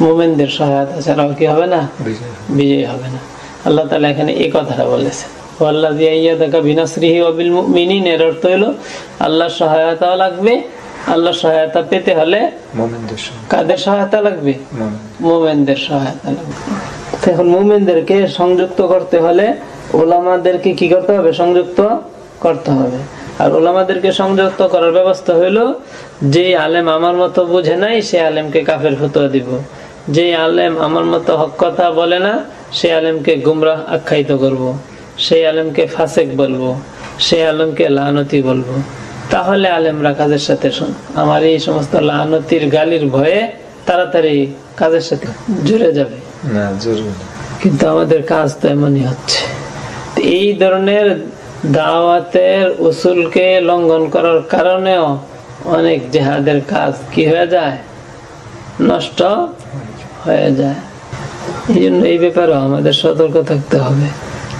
মোমেনদের সহায়তা ছাড়াও কি হবে না? বিজয় হবে। না। আল্লাহ তালা এখানে এই কথাটা বলেছেন। ওয়াল্লাযী আইয়াদাকা বিনাসরিহি ওয়া বিল মুমিনিন এর অর্থ হলো আল্লাহর সহায়তাও লাগবে আল্লাহর সহায়তা পেতে হলে কাদের সহায়তা লাগবে? মোমেনদের। সহায়তা লাগবে। তো এখন মোমেনদেরকে সংযুক্ত করতে হলে ওলামাদেরকে কি করতে হবে? সংযুক্ত করতে হবে। আর ওলামাদেরকে সংযুক্ত করার ব্যবস্থা হইল যে আলেম আমার মতো বুঝে নাই সে আলেমকে কাফের ফতোয়া দিব। যে আলেম আমার মতো হক কথা বলে না সে আলেমকে গুমরাহ আখ্যায়িত করব। সেই আলেমকে ফাসেক বলব সেই আলেমকে লানতি বলব। তাহলে আলেমরা কাজের সাথে শোন। আমার এই সমস্ত লানতির গালির ভয়ে তাড়াতাড়ি কাজের সাথে জুড়ে যাবে। না কিন্তু আমাদের কাজ তো এমনই হচ্ছে। এই ধরনের দাওয়াতের উসুলকে লঙ্ঘন করার কারণেও অনেক জেহাদের কাজ কি হয়ে যায়? নষ্ট হয়ে যায়। এই জন্য এই ব্যাপারেও আমাদের সতর্ক থাকতে হবে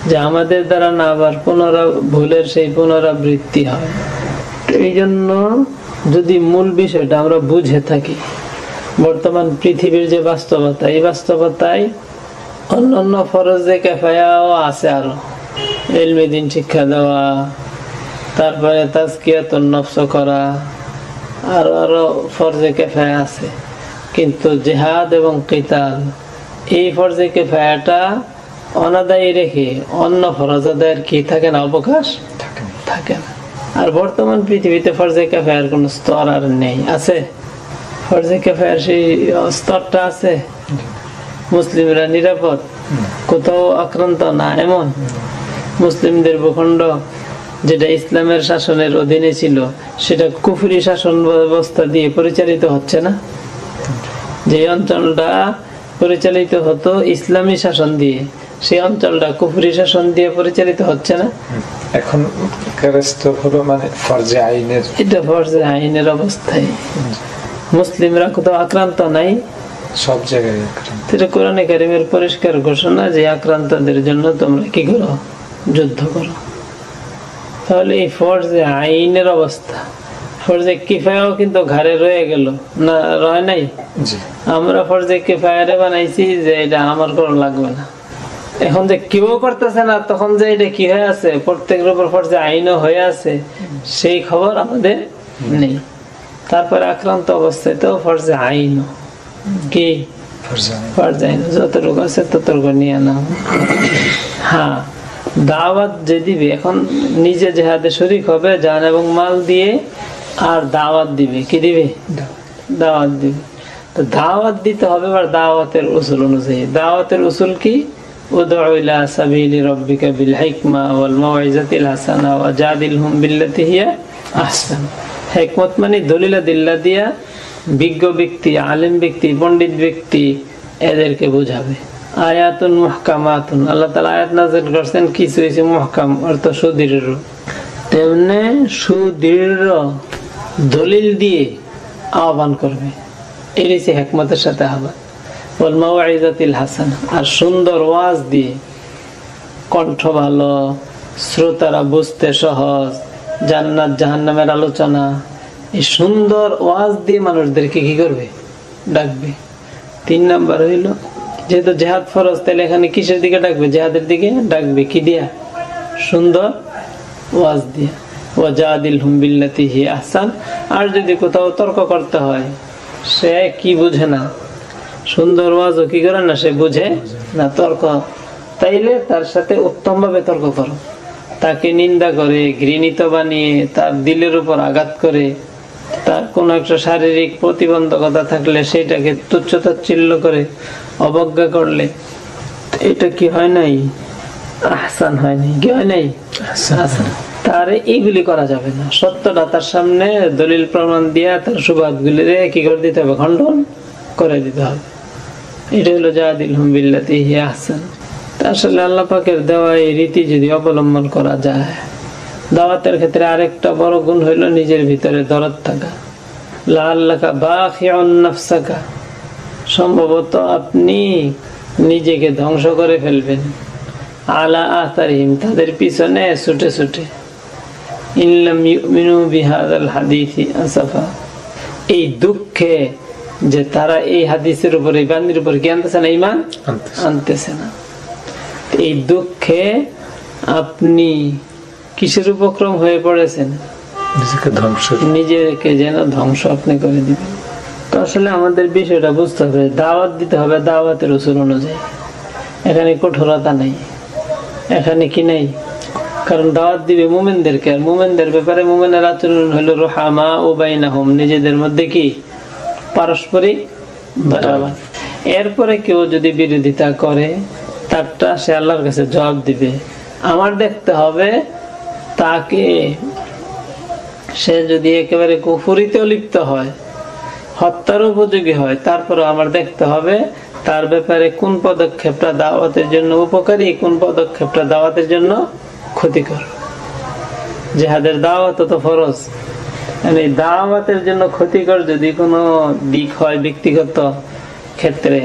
যে আমাদের দ্বারা না আবার পুনরা ভুলের সেই পুনরাবৃত্তি হয়। এই জন্য যদি মূল বিষয়টা আমরা বুঝে থাকি, বর্তমান পৃথিবীর যে বাস্তবতা, এই বাস্তবতায় অন্যান্য ফরজে কেফায়াও আছে আরও। এলমে দিন শিক্ষা দেওয়া তারপরে তাজকিয়াত নফস করা আরও আরও ফরজে কেফায়া আছে। কিন্তু জেহাদ এবং কিতাল এই ফরজে কেফায়াটা অনাদায়ী রেখে অন্য ফরজ আদায়ের কি থাকে না অবকাশ? থাকে না। আর বর্তমান পৃথিবীতে ফরজে ক্যাফেয়ার কোন স্তর আর নেই। আছে? ফরজে ক্যাফেয়ার সেই স্তরটা আছে? মুসলিমরা নিরাপদ? কোথাও আক্রান্ত না এমন? মুসলিমদের ভূখণ্ড যেটা ইসলামের শাসনের অধীনে ছিল সেটা কুফরি শাসন ব্যবস্থা দিয়ে পরিচালিত হচ্ছে না? যে অঞ্চলটা পরিচালিত হতো ইসলামী শাসন দিয়ে সেই অঞ্চলটা কুফরি শাসন দিয়ে পরিচালিত হচ্ছে না? এখন মানে ফরজে আইনের। এটা ফরজে আইনের অবস্থায়। মুসলিমরা কোথাও আক্রান্ত নাই। সব জায়গায় আক্রান্ত। এটা কোরআনে কারিমের পরিষ্কার ঘোষণা যে আক্রান্তদের জন্য তোমরা কি করো? যুদ্ধ করো। তাহলে এই ফরজে আইনের অবস্থা। ফরজে কিফায়াও কিন্তু ঘাড়ে রয়ে গেল। না রয় নাই? আমরা ফরজে কিফায়ারে বানাইছি যে এটা আমার কোনো লাগবে না। এখন যে কেউ করতেছে না তখন যে এটা কি হয়ে আছে? প্রত্যেকের উপর ফরজে আইনও হয়ে আছে। সেই খবর আমাদের নেই। তারপরে আক্রান্ত অবস্থায় তো ফরজে আইনও। কি? ফরজে আইন। ফরজে আইন যতটুকু আছে ততটুকু নিয়ে নাও। হ্যাঁ। দাওয়াত যে দিবে এখন নিজে জেহাদে শরিক হবে জান এবং মাল দিয়ে আর দাওয়াত দিবে। কি দিবে? দাওয়াত। দিবে। তো দাওয়াত দিতে হবে এবার দাওয়াতের উসুল অনুযায়ী। দাওয়াতের উসুল কি? উদউ ইলা সাবিলি রাব্বিকা বিল হিকমা ওয়াল মাউইজাতিল হাসানা ওয়া জাদিলহুম বিল্লাতি আহসান। মানে দলিলা দিল্লা দিয়া বিজ্ঞ ব্যক্তি আলেম ব্যক্তি পণ্ডিত ব্যক্তি এদেরকে বোঝাবে। আয়াতুন মুহকামাতুন। আল্লাহ তাআলা আয়াত নাযিল করছেন, কিছু হইছে মুহকাম, অর্থ সুদৃঢ়। তেমনি সুদৃঢ় দলিল দিয়ে আহ্বান করবে। হচ্ছে হেকমতের সাথে আহ্বান। মাওয়াইজাতিল হাসান। আর সুন্দর ওয়াজ দিয়ে কণ্ঠ ভালো, শ্রোতারা বুঝতে সহজ, জান্নাত জাহান্নামের আলোচনা। এই সুন্দর ওয়াজ দিয়ে মানুষদেরকে কি করবে? ডাকবে। তিন নাম্বার হইল যেহেতু জেহাদ ফরজ, তাহলে এখানে কিসের দিকে ডাকবে? জেহাদের দিকে ডাকবে কি দিয়া? সুন্দর ওয়াজ দিয়া। আর যদি কোথাও তর্ক করতে হয়, সে কি বুঝে না? সুন্দর ওয়াজও কি করে না? সে বুঝে না তর্ক। তাইলে তার সাথে উত্তম ভাবে তর্ক করো। তাকে নিন্দা করে, ঘৃণিত বানিয়ে, তার দিলের উপর আঘাত করে, তার কোনো একটা শারীরিক প্রতিবন্ধকতা থাকলে সেটাকে তুচ্ছতাচ্ছিল্য করে অবজ্ঞা করলে এটা কি হয় নাই? আহসান হয়নি কি হয় নাই। তার এইগুলি করা যাবে না। সত্যটা তার সামনে দলিল প্রমাণ দিয়া তার সুবাদ গুলি কি করে দিতে হবে? খণ্ডন করে দিতে হবে। এটা হলো আহসান। আসলে আল্লাহ পাকের দেওয়া এই রীতি যদি অবলম্বন করা যায় দাওয়াতের ক্ষেত্রে আরেকটা বড় গুণ হইল নিজের ভিতরে দরদ থাকা। বাখিউন নাফসাকা। সম্ভবত আপনি নিজেকে ধ্বংস করে ফেলবেন। আলা আতারিম তাদের পিছনে ছুটে ছুটে। ইনলাম ইউমিনু বিহাদাল হাদিসি আসাফা। এই দুঃখে যে তারা এই হাদিসের উপর এই বান্দির উপর কি আনতেছে না ইমান। আনতেছে না। এই দুঃখে আপনি কিসের উপক্রম হয়ে পড়েছেন? নিজেকে ধ্বংস। নিজেকে যেন ধ্বংস আপনি করে দিবেন। তো আসলে আমাদের বিষয়টা বুঝতে হবে, দাওয়াত দিতে হবে দাওয়াতের উসুল অনুযায়ী। এখানে কঠোরতা নেই, এখানে কি নেই? কারণ দাওয়াত দিবে মোমেনদেরকে, আর মোমেনদের ব্যাপারে মোমেনের আচরণ হলো রোহামা ও বাইনাহুম, নিজেদের মধ্যে কি? পারস্পরিক দয়াবান এরপরে কেউ যদি বিরোধিতা করে, তারটা সে আল্লাহর কাছে জবাব দিবে। আমার দেখতে হবে তাকে। সে যদি একেবারে কুফুরিতেও লিপ্ত হয় হত্যার উপযোগী হয়। তারপরে আমার দেখতে হবে তার ব্যাপারে কোন পদক্ষেপটা দাওয়াতের জন্য উপকারী কোন পদক্ষেপটা দাওয়াতের জন্য ক্ষতিকর। জেহাদের দাওয়াত তো ফরজ। মানে এই দাওয়াতের জন্য ক্ষতিকর যদি কোনো দিক হয় ব্যক্তিগত ক্ষেত্রে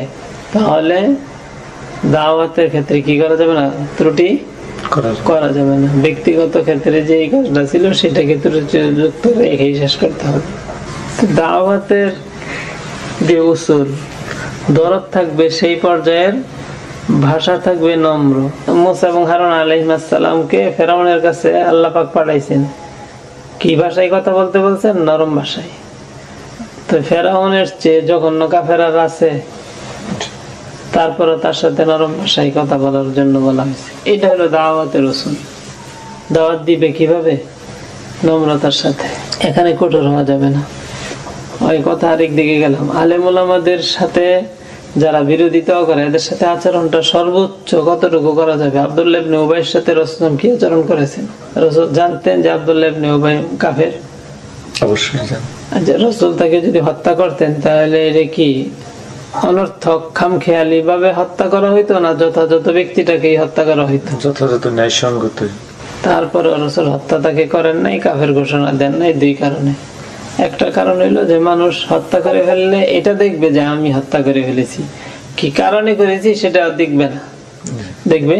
তাহলে দাওয়াতের ক্ষেত্রে কি করা যাবে না? ত্রুটি করা যাবে না। ব্যক্তিগত ক্ষেত্রে যে এই কাজটা ছিল সেটাকে ত্রুটিযুক্ত রেখেই শেষ করতে হবে। দাওয়াতের যে উসুল, দরদ থাকবে সেই পর্যায়ের, ভাষা থাকবে নম্র। মুসা এবং হারুন আলহিমাসাল্লামকে ফেরাউনের কাছে আল্লাহ পাক পাঠাইছেন। কি ভাষায় কথা বলতে বলছেন? নরম ভাষায়। তো ফেরাউনের চেয়ে জঘন্য কাফেরার আছে। তারপরে তার সাথে নরম ভাষায় কথা বলার জন্য বলা হয়েছে। এটা হলো দাওয়াতের রসুন দাওয়াত দিবে কীভাবে? নম্রতার সাথে। এখানে কঠোর হওয়া যাবে না। ওই কথা আরেক দিকে গেলাম। আলেমুল আমাদের সাথে যারা বিরোধিতাও করে এদের সাথে আচরণটা সর্বোচ্চ কতটুকু করা যাবে? আবদুল্লাহ ইবনে উবাইয়ের সাথে রসুল কি আচরণ করেছেন? রসুল জানতেন যে আবদুল্লাবনে উবাই কাফের। অবশ্যই আচ্ছা রসুল তাকে যদি হত্যা করতেন তাহলে এটা কি অনর্থক খামখেয়ালি ভাবে হত্যা করা হইতো না? যথাযথ ব্যক্তিটাকেই হত্যা করা হইতো? যথাযথ ন্যায়সঙ্গত। তারপরে রসুল হত্যা তাকে করেন নাই কাফের ঘোষণা দেন নাই দুই কারণে। একটা কারণ হইল যে মানুষ হত্যা করে ফেললে এটা দেখবে যে আমি হত্যা করে ফেলেছি। কি কারণে করেছি সেটা দেখবে না। দেখবে?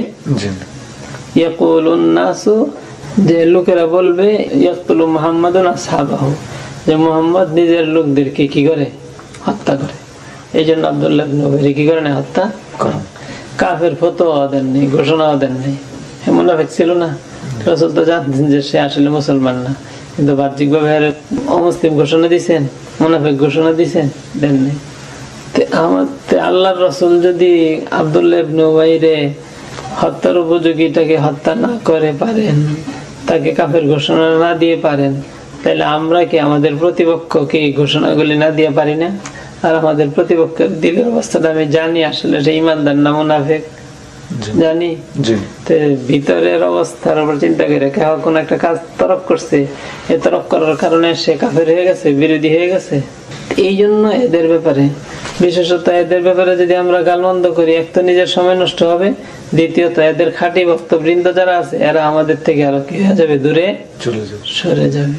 যে লোকেরা বলবে ইয়াকুলু মুহাম্মাদুন আসহাবাহু। যে মোহাম্মদ নিজের লোকদেরকে কি করে? হত্যা করে। এই জন্য আবদুল্লাহ কি করে না হত্যা করুন কাফের ফতোয়া দেন নেই ঘোষণাও দেন নেই। মুনাফেক ছিল না। রসুল তো জানতেন যে সে আসলে মুসলমান না। কিন্তু বাহ্যিক ভাবে অমুসলিম ঘোষণা দিছেন, মুনাফেক ঘোষণা দিছেন দেন নেই তে আমার রসুল যদি হত্যা না করে পারেন, তাকে কাফের ঘোষণা না দিয়ে পারেন, তাহলে আমরা কি আমাদের প্রতিপক্ষকে ঘোষণাগুলি না দিয়ে পারি না? আর আমাদের প্রতিপক্ষের দিলের অবস্থাটা আমি জানি, আসলে সে ইমানদার না মুনাফেক। জানি। ভিতরের অবস্থার উপর চিন্তা করে কোন একটা কাজ করছে এ করার কারণে সে কাফের হয়ে গেছে বিরোধী হয়ে গেছে। এই জন্য এদের ব্যাপারে বিশেষত এদের ব্যাপারে যদি আমরা গালমন্দ করি এক তো নিজের সময় নষ্ট হবে দ্বিতীয়ত এদের খাঁটি ভক্তবৃন্দ যারা আছে এরা আমাদের থেকে আরও কি হয়ে যাবে? দূরে চলে যাবে। সরে যাবে।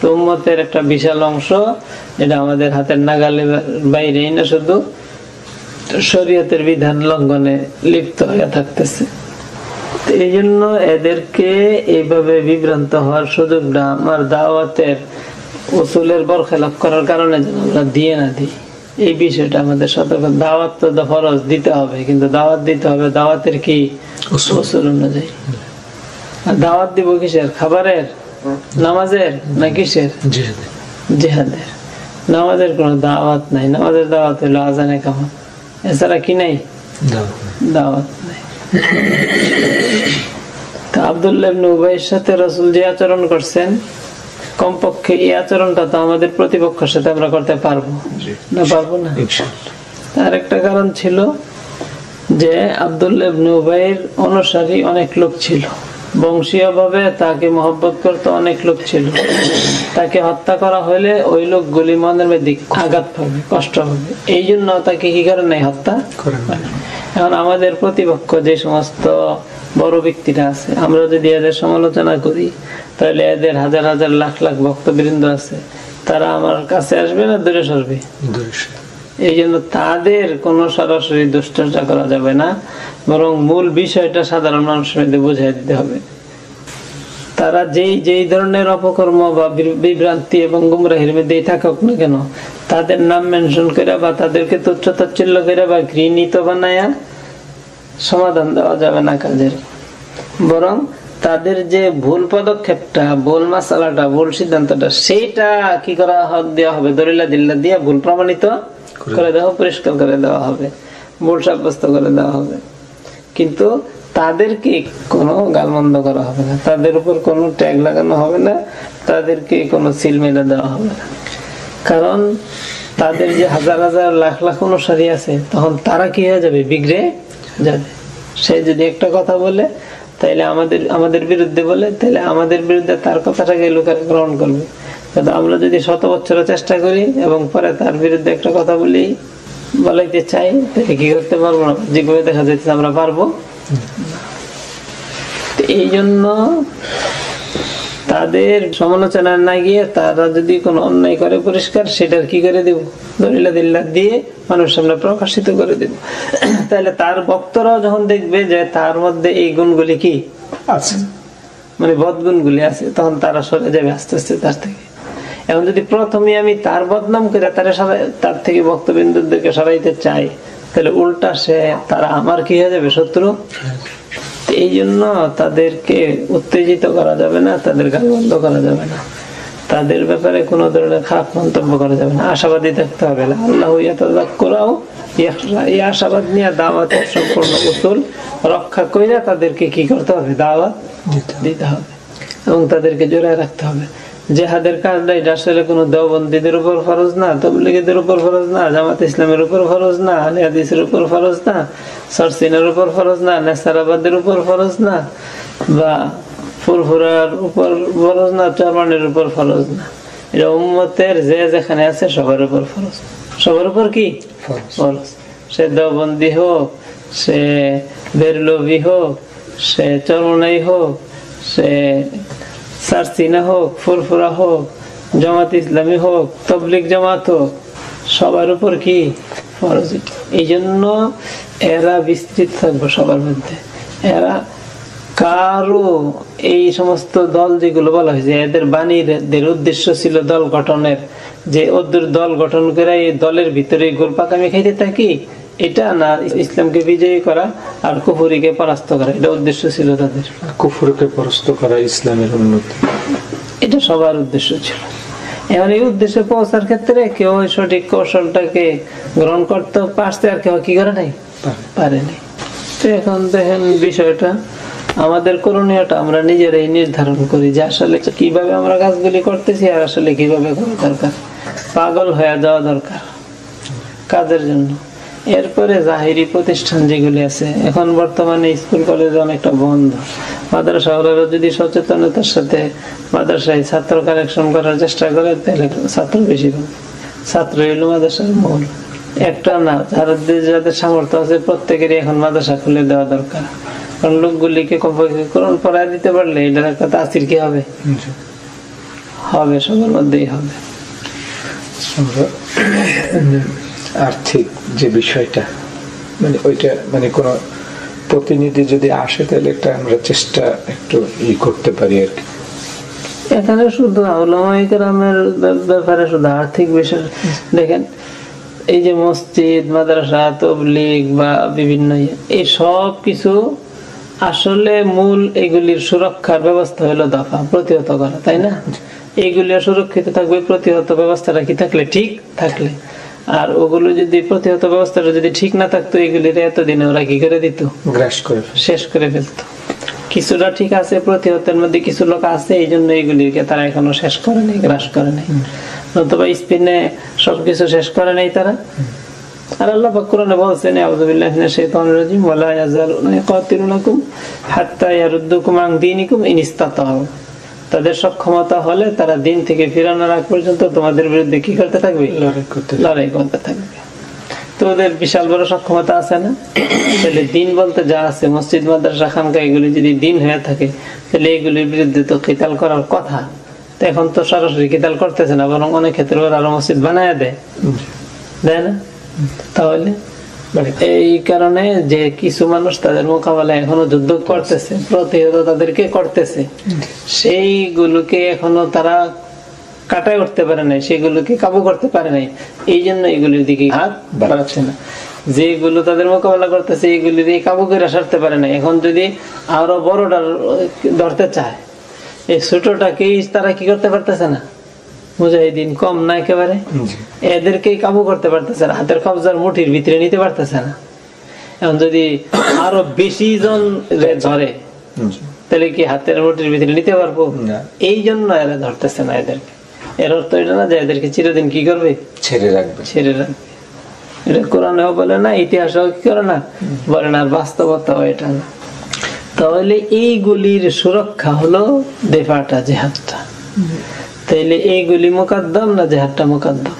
তো উম্মতের একটা বিশাল অংশ এটা আমাদের হাতের নাগালে বাইরেই না শুধু? শরীয়তের বিধান লঙ্ঘনে লিপ্ত হয়ে থাকতেছে। এই জন্য এদেরকে এইভাবে বিভ্রান্ত হওয়ার সুযোগটা আমার দাওয়াতের উসুলের বরখেলাপ করার কারণে যেন আমরা দিয়ে না দিই। এই বিষয়টা আমাদের সতর্ক। দাওয়াত তো ফরজ দিতে হবে কিন্তু দাওয়াত দিতে হবে দাওয়াতের কি উসুল। অনুযায়ী? আর দাওয়াত দিব কিসের? খাবারের? নামাজের? না কিসের? জেহাদের। নামাজের কোনো দাওয়াত নাই। নামাজের দাওয়াত হলো আজানে কামা এছাড়া কি নাই? দাও দাওয়াত তা আবদুল্লাহ ইবনে উবাইয়ের সাথে রসুল যে আচরণ করছেন কমপক্ষে এই আচরণটা তো আমাদের প্রতিপক্ষের সাথে আমরা করতে পারব। না পারব না? তার একটা কারণ ছিল যে আবদুল্লাহ ইবনে উবাইয়ের অনুসারী অনেক লোক ছিল। বংশীয় ভাবে তাকে মহব্বত করতে অনেক লোক ছিল। তাকে হত্যা করা হলে ওই লোকগুলি মনের মধ্যে আঘাত পাবে কষ্ট হবে। এই জন্য তাকে কি করে নাই হত্যা? এখন আমাদের প্রতিপক্ষ যে সমস্ত বড় ব্যক্তিরা আছে আমরা যদি এদের সমালোচনা করি তাহলে এদের হাজার হাজার লাখ লাখ ভক্তবৃন্দ আছে। তারা আমার কাছে আসবে না দূরে সরবে? দূরে। এই জন্য তাদের কোনো সরাসরি দুশ্চর্চা করা যাবে না, বরং মূল বিষয়টা সাধারণ মানুষের মধ্যে বুঝাই দিতে হবে। তারা যেই যেই ধরনের অপকর্ম বা বিভ্রান্তি এবং গুমরাহির মধ্যেই থাকুক না কেন, তাদের নাম মেনশন করে বা তাদেরকে তুচ্ছ তাচ্ছিল্য করে বা ঘৃণিত বানায়া সমাধান দেওয়া যাবে না কাজের। বরং তাদের যে ভুল পদক্ষেপটা, ভুল মাসালাটা, ভুল সিদ্ধান্তটা, সেইটা কি করা হ- দেওয়া হবে, দলিলা দিল্লা দিয়ে ভুল প্রমাণিত করে দেওয়া, পরিষ্কার করে দেওয়া হবে ভুল সাব্যস্ত করে দেওয়া হবে। কিন্তু তাদেরকে কোনো গালমন্দ করা হবে না। তাদের উপর কোনো ট্যাগ লাগানো হবে না, তাদেরকে কোনো সিল মেলে দেওয়া হবে না। কারণ তাদের যে হাজার হাজার লাখ লাখ অনুসারী আছে, তখন তারা কি হয়ে যাবে? বিগড়ে যাবে। সে যদি একটা কথা বলে, তাইলে আমাদের আমাদের বিরুদ্ধে বলে তাহলে আমাদের বিরুদ্ধে তার কথাটাকে লোকেরা গ্রহণ করবে। কিন্তু আমরা যদি শত বছর চেষ্টা করি এবং পরে তার বিরুদ্ধে একটা কথা বলি বলাইতে চাই তাহলে কি করতে পারব না। যেভাবে দেখা যাচ্ছে আমরা পারব। তো এই জন্য তাদের সমালোচনা না গিয়ে তারা যদি কোনো অন্যায় করে পরিষ্কার সেটার কি করে দেব? দলিলা দিল্লা দিয়ে মানুষ সামনে প্রকাশিত করে দেব। তাহলে তার ভক্তরাও যখন দেখবে যে তার মধ্যে এই গুণগুলি কি? আছে। মানে বদগুণগুলি আছে তখন তারা সরে যাবে আস্তে আস্তে তার থেকে। এখন যদি প্রথমে আমি তার বদনাম করে তার তার থেকে ভক্তবিন্দুদেরকে সরাইতে চাই তাহলে উল্টা সে তারা আমার কি হয়ে যাবে শত্রু? এই জন্য তাদেরকে উত্তেজিত করা যাবে না তাদের গাল বন্ধ করা যাবে না। তাদের ব্যাপারে কোনো ধরনের খারাপ মন্তব্য করা যাবে না। আশাবাদী থাকতে হবে। না আল্লাহ করাও এই আশাবাদ নিয়ে দাওয়াত সম্পূর্ণ উসুল। রক্ষা কইরা তাদেরকে কি করতে হবে? দাওয়াত দিতে হবে এবং তাদেরকে জোড়ায় রাখতে হবে। জেহাদের কাজটা এটা আসলে কোনো দেওবন্দীদের উপর ফরজ না তবলিগীদের উপর ফরজ না জামাত ইসলামের উপর ফরজ না আলী হাদিসের উপর ফরজ না সরসিনের উপর ফরজ না নেসারাবাদের উপর ফরজ না বা ফুরফুরার উপর ফরজ না চরমানের উপর ফরজ না। এটা উম্মতের যে যেখানে আছে সবার উপর ফরজ। সবার উপর কি? ফরজ। সে দেওবন্দি হোক সে বেরলভি হোক সে চরমনাই হোক সে সারসিনা হোক, ফুরফুরা হোক, জামাত ইসলামী হোক তবলিক জামাত হোক, সবার উপর কি ফরজ এই জন্য এরা বিস্তৃত থাকবে সবার মধ্যে। এরা কারও এই সমস্ত দল যেগুলো বলা হয়েছে, এদের বাণীর উদ্দেশ্য ছিল দল গঠনের। যে ওদের দল গঠন করে এই দলের ভিতরে গোলপাকামি খাইতে থাকি এটা না ইসলামকে বিজয়ী করা আর কুফুরিকে পরাস্ত করা এটা উদ্দেশ্য ছিল তাদের। কুফুরকে পরাস্ত করা ইসলামের উন্নতি। এটা সবার উদ্দেশ্য ছিল। এবার এই উদ্দেশ্যে পৌঁছার ক্ষেত্রে কেউ সঠিক কৌশলটাকে গ্রহণ করতে পারছে আর কেউ কি করে নাই? পারেনি তো এখন দেখেন বিষয়টা আমাদের করণীয়টা আমরা নিজেরাই নির্ধারণ করি যে আসলে কীভাবে আমরা কাজগুলি করতেছি আর আসলে কীভাবে করা দরকার। পাগল হয়ে যাওয়া দরকার কাজের জন্য। এরপরে জাহিরি প্রতিষ্ঠান যেগুলি আছে এখন বর্তমানে স্কুল কলেজ অনেকটা বন্ধ। মাদ্রাসাগুলোরও যদি সচেতনতার সাথে মাদ্রাসায় ছাত্র কালেকশন করার চেষ্টা করে তাহলে ছাত্র বেশি পাবে। ছাত্র এলো মাদ্রাসার মূল। একটা না যারা যাদের সামর্থ্য আছে প্রত্যেকেরই এখন মাদ্রাসা খুলে দেওয়া দরকার। কারণ লোকগুলিকে কোরআন পড়ায় দিতে পারলে এটার একটা তাসির কি হবে? হবে সবার মধ্যেই হবে। আর্থিক যে বিষয়টা মানে ওইটা মানে কোন প্রতিনিধি যদি আসে তাহলে একটা আমরা চেষ্টা একটু ই করতে পারি আর কি। এখানে শুধু আউলামাইকেরামের ব্যাপারে শুধু আর্থিক বিষয়। দেখেন এই যে মসজিদ মাদ্রাসা তবলিগ বা বিভিন্ন ইয়ে, এই সব কিছু আসলে মূল এগুলির সুরক্ষার ব্যবস্থা হলো দফা প্রতিহত করা তাই না? এইগুলি সুরক্ষিত থাকবে প্রতিহত ব্যবস্থাটা কি থাকলে? ঠিক থাকলে। আর ওগুলো যদি প্রতিহত ব্যবস্থাটা যদি ঠিক না থাকতো এগুলির এতদিনে ওরা কি করে দিত? গ্রাস করে শেষ করে ফেলতো। কিছুটা ঠিক আছে প্রতিহতের মধ্যে কিছু লোক আছে এই জন্য এইগুলিকে তারা এখনও শেষ করে নেই গ্রাস করে নেই। নতুবা স্পিনে সবকিছু শেষ করে নেই তারা। আর আল্লাহ কোরআনে বলছেন আউযুবিল্লাহি মিনাশ শাইতানির রাজিম ওয়ালা ইয়াজালুনা ইয়াকাতিলুনাকুম হাত্তা ইয়ারুদ্দুকুম আন দীনিকুম ইন ইসতাতাউ। তাদের সক্ষমতা হলে তারা দিন থেকে ফিরানোর আগ পর্যন্ত তোমাদের বিরুদ্ধে কি করতে থাকবে? লড়াই করতে থাকবে। তো ওদের বিশাল বড় সক্ষমতা আছে না? তাহলে দিন বলতে যা আছে মসজিদ মাদ্রাসা খানকা এগুলি যদি দিন হয়ে থাকে তাহলে এগুলির বিরুদ্ধে তো কিতাল করার কথা। তো এখন তো সরাসরি কিতাল করতেছে না বরং অনেক ক্ষেত্রে ওরা আরও মসজিদ বানায় দেয়। দেয় না? তাহলে? এই কারণে যে কিছু মানুষ তাদের মোকাবেলা এখনও যুদ্ধ করতেছে, প্রতিহত তাদেরকে করতেছে। সেইগুলোকে এখনও তারা কাটায় উঠতে পারে নাই, সেগুলোকে কাবু করতে পারে নাই। এই জন্য এগুলির দিকে হাত বাড়াচ্ছে না। যেগুলো তাদের মোকাবেলা করতেছে এইগুলি দিয়ে কাবু করে সারতে পারে না এখন যদি আরও বড়টা ধরতে চায়, এই ছোটটাকেই তারা কি করতে পারতেছে না? মুজাহিদিন কম না একেবারে? এদেরকেই কাবু করতে পারতেছে না হাতের কবজার মুঠির ভিতরে নিতে পারতেছে না। এখন যদি আরও বেশি জন ধরে তাহলে কি হাতের মুঠির ভিতরে নিতে পারব? এই জন্য এরা ধরতেছে না এদেরকে। এর অর্থ এটা না যে এদেরকে চিরদিন কি করবে? ছেড়ে রাখবে। ছেড়ে রাখবে। এটা কোরআনেও বলে না ইতিহাসেও কি করে না? বলে না বাস্তবতাও এটা না। তাহলে এইগুলির সুরক্ষা হলো দেফাটা জেহাদটা। তাইলে এইগুলি মোকাদ্দম না জেহাদটা মোকাদ্দম?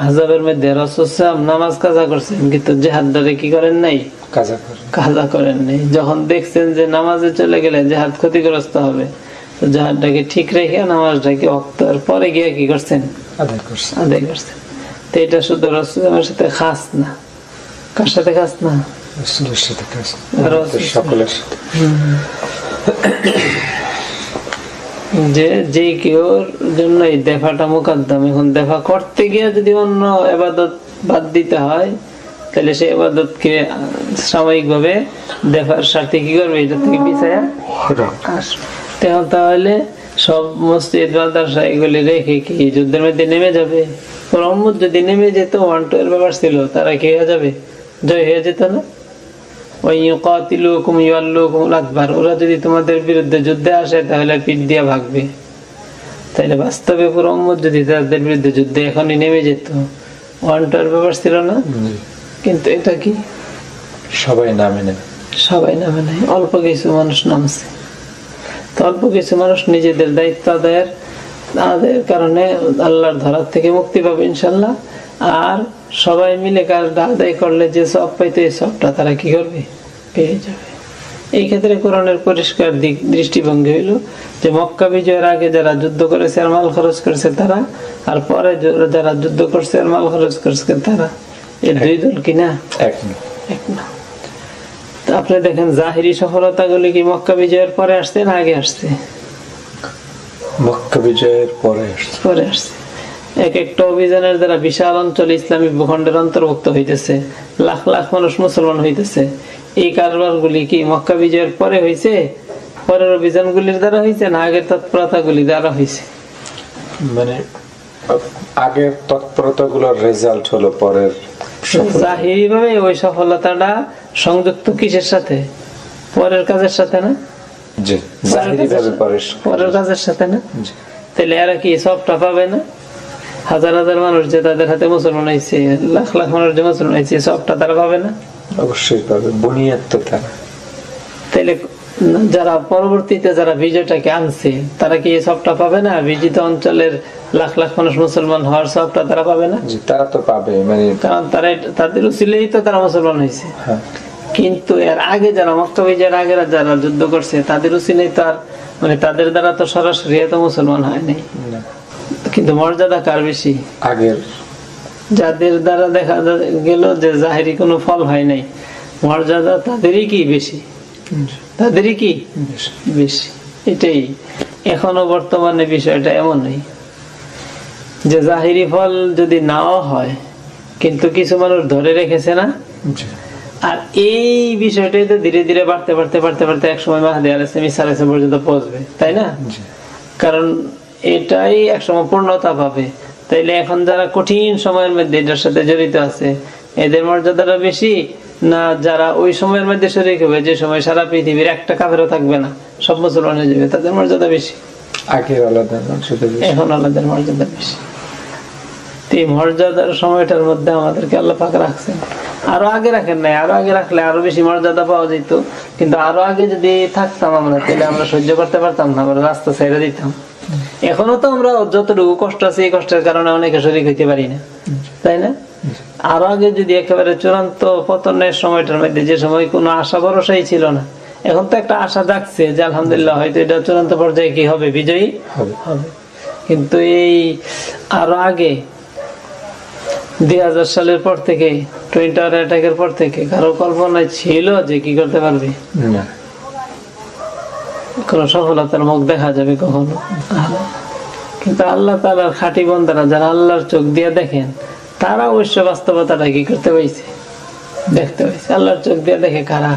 আহজাবের মধ্যে রসুসাম নামাজ কাজা করছেন কিন্তু জেহাদটারে কি করেন নাই? কাজা করেন নাই। যখন দেখছেন যে নামাজে চলে গেলে জেহাদ ক্ষতিগ্রস্ত হবে তো জেহাদটাকে ঠিক রেখে নামাজটাকে অক্তর পরে গিয়ে কি করছেন? আদায় করছেন। তো এটা শুধু রসুলের সাথে খাস না। কার সাথে খাস না? সকলের সাথে। যে যে কেউর জন্য এই দেফাটা মোকাদ্দম। এখন দেফা করতে গিয়ে যদি অন্য এবাদত বাদ দিতে হয় তাহলে সেই এবাদতকে সাময়িক ভাবে দেফার সাথে কি করবে? এটা থেকে পিছায়া তখন তাহলে সব মসজিদ মাদ্রাসা এগুলি রেখে কি যুদ্ধের মধ্যে নেমে যাবে? রহমত যদি নেমে যেত ওয়ান টু এর ব্যাপার ছিল তারা কি হয়ে যাবে? জয় হয়ে যেত না? ওরা যদি তোমাদের বিরুদ্ধে যুদ্ধে আসে তাহলে পিঠ দিয়ে ভাগবে। তাইলে বাস্তবে পুরো যদি তাদের বিরুদ্ধে যুদ্ধে এখনই নেমে যেত ওয়ান টু ব্যাপার ছিল না? কিন্তু এটা কি? সবাই নামে নেবে সবাই নামে অল্প কিছু মানুষ নামছে। তো অল্প কিছু মানুষ নিজেদের দায়িত্ব আদায়ের আদায়ের কারণে আল্লাহর ধরার থেকে মুক্তি পাবে ইনশাল্লাহ। আর সবাই মিলে কাজটা আদায় করলে যে সব পাইতো এই সবটা তারা কি করবে? পেয়ে যাবে। এই ক্ষেত্রে কোরআনের পরিষ্কার দিক দৃষ্টিভঙ্গি হইল যে মক্কা বিজয়ের আগে যারা যুদ্ধ করেছে আর মাল খরচ করেছে তারা আর পরে যারা যুদ্ধ করছে আর মাল খরচ করেছে তারা এই দুই দল কিনা এক না। এক না। তো আপনি দেখেন জাহিরি সফলতা গুলি কি মক্কা বিজয়ের পরে আসছে না আগে আসছে? মক্কা বিজয়ের পরে আসছে। পরে আসছে। এক একটা অভিযানের দ্বারা বিশাল অঞ্চল ইসলামী ভূখণ্ডের অন্তর্ভুক্ত হইতেছে। লাখ লাখ মানুষ মুসলমান হইতেছে। এই কারবার গুলি কি মক্কা বিজয়ের পরে হয়েছে পরের অভিযানগুলির দ্বারা হয়েছে না আগের তৎপরতা গুলি দ্বারা হয়েছে মানে আগের তৎপরতা গুলোর রেজাল্ট হলো পরের সফলতা। জাহিরি ভাবে ওই সফলতাটা সংযুক্ত কিসের সাথে? পরের কাজের সাথে না? পরের কাজের সাথে। না। তাহলে এরা কি সবটা পাবে না? হাজার হাজার মানুষ যে তাদের হাতে মুসলমান হয়েছে লাখ লাখ মানুষ যে মুসলমান হয়েছে সবটা তারা পাবে না? অবশ্যই পাবে বুনিয়াদ তো তারা। তাহলে যারা পরবর্তীতে যারা বিজয়টাকে আনছে তারা কি এই সবটা পাবে না? বিজিত অঞ্চলের লাখ লাখ মানুষ মুসলমান হওয়ার সবটা তারা পাবে না? তারা তো পাবে মানে কারণ তারা তাদের উচিলেই তো তারা মুসলমান হয়েছে। হ্যাঁ। কিন্তু এর আগে যারা মক্কা বিজয়ের আগে যারা যুদ্ধ করছে তাদের উচিলেই তো আর মানে তাদের দ্বারা তো সরাসরি এত মুসলমান হয় নাই। না। কিন্তু মর্যাদা কার বেশি? আগের। যাদের দ্বারা দেখা গেল যে জাহেরি কোনো ফল হয় নাই মর্যাদা তাদেরই কি বেশি? তাদেরই কি? বেশি। এটাই। এখনও বর্তমানে বিষয়টা এমনই যে জাহিরি ফল যদি নাও হয় কিন্তু কিছু মানুষ ধরে রেখেছে না? আর এই বিষয়টাই তো ধীরে ধীরে বাড়তে বাড়তে বাড়তে বাড়তে এক সময় মাহাদি আলাইসলাম ইসা আলাইসলাম পর্যন্ত পৌঁছবে তাই না? কারণ এটাই একসময় পূর্ণতা পাবে তাইলে এখন যারা কঠিন সময়ের মধ্যে এটার সাথে জড়িত আছে এদের মর্যাদাটা বেশি না যারা ওই সময়ের মধ্যে শরিক হবে যে সময় সারা পৃথিবীর একটা কাফেরও থাকবে না সব মুসলমান হয়ে যাবে তাদের মর্যাদা বেশি। আলাদা মর্যাদা বেশি। এখন আল্লাহদের মর্যাদা বেশি। এই মর্যাদার সময়টার মধ্যে আমাদেরকে আল্লাহ পাক রাখছেন। আরও আগে রাখেন নাই আরও আগে রাখলে আরও বেশি মর্যাদা পাওয়া যেত। কিন্তু আরও আগে যদি থাকতাম আমরা তাহলে আমরা সহ্য করতে পারতাম না আমরা রাস্তা ছেড়ে দিতাম। এখনও তো আমরা যতটুকু কষ্ট আছে এই কষ্টের কারণে অনেকে শরীর হইতে পারি না। তাই না? আরও আগে যদি একেবারে চূড়ান্ত পতনের সময়টার মধ্যে যে সময় কোনো আশা ভরসাই ছিল না এখন তো একটা আশা ডাকছে যে আলহামদুলিল্লাহ হয়তো এটা চূড়ান্ত পর্যায়ে কি হবে বিজয়ী? হবে। কিন্তু এই আরও আগে দুই হাজার সালের পর থেকে টুইন টাওয়ার অ্যাটাকের পর থেকে কারও কল্পনায় ছিল যে কি করতে পারবে? না। কোন সফলতার মুখ দেখা যাবে কখনো? কিন্তু আল্লাহ তালার খাঁটি বন্দারা যারা আল্লাহর চোখ দিয়ে দেখেন, তারা অবশ্য বাস্তবতাটা কি করতে পাইছে দেখতে পাইছে আল্লাহর চোখ দিয়ে দেখে কারা?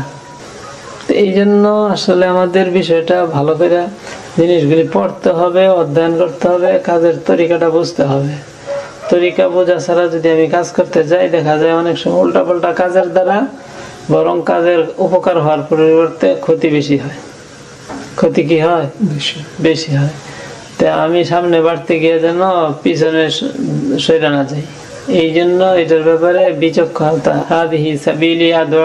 এই জন্য আসলে আমাদের বিষয়টা ভালো করে জিনিসগুলি পড়তে হবে, অধ্যয়ন করতে হবে, কাজের তরিকাটা বুঝতে হবে। তরিকা বোঝা ছাড়া যদি আমি কাজ করতে যাই, দেখা যায় অনেক সময় উল্টা পাল্টা কাজের দ্বারা বরং কাজের উপকার হওয়ার পরিবর্তে ক্ষতি বেশি হয়। ক্ষতি কি হয়? বেশি। হয়। তা আমি সামনে বাড়তে গিয়ে যেন পিছনে স- সইরা না যাই। এই জন্য এটার ব্যাপারে বিচক্ষণতা হাদিহি সাবিলি আদউ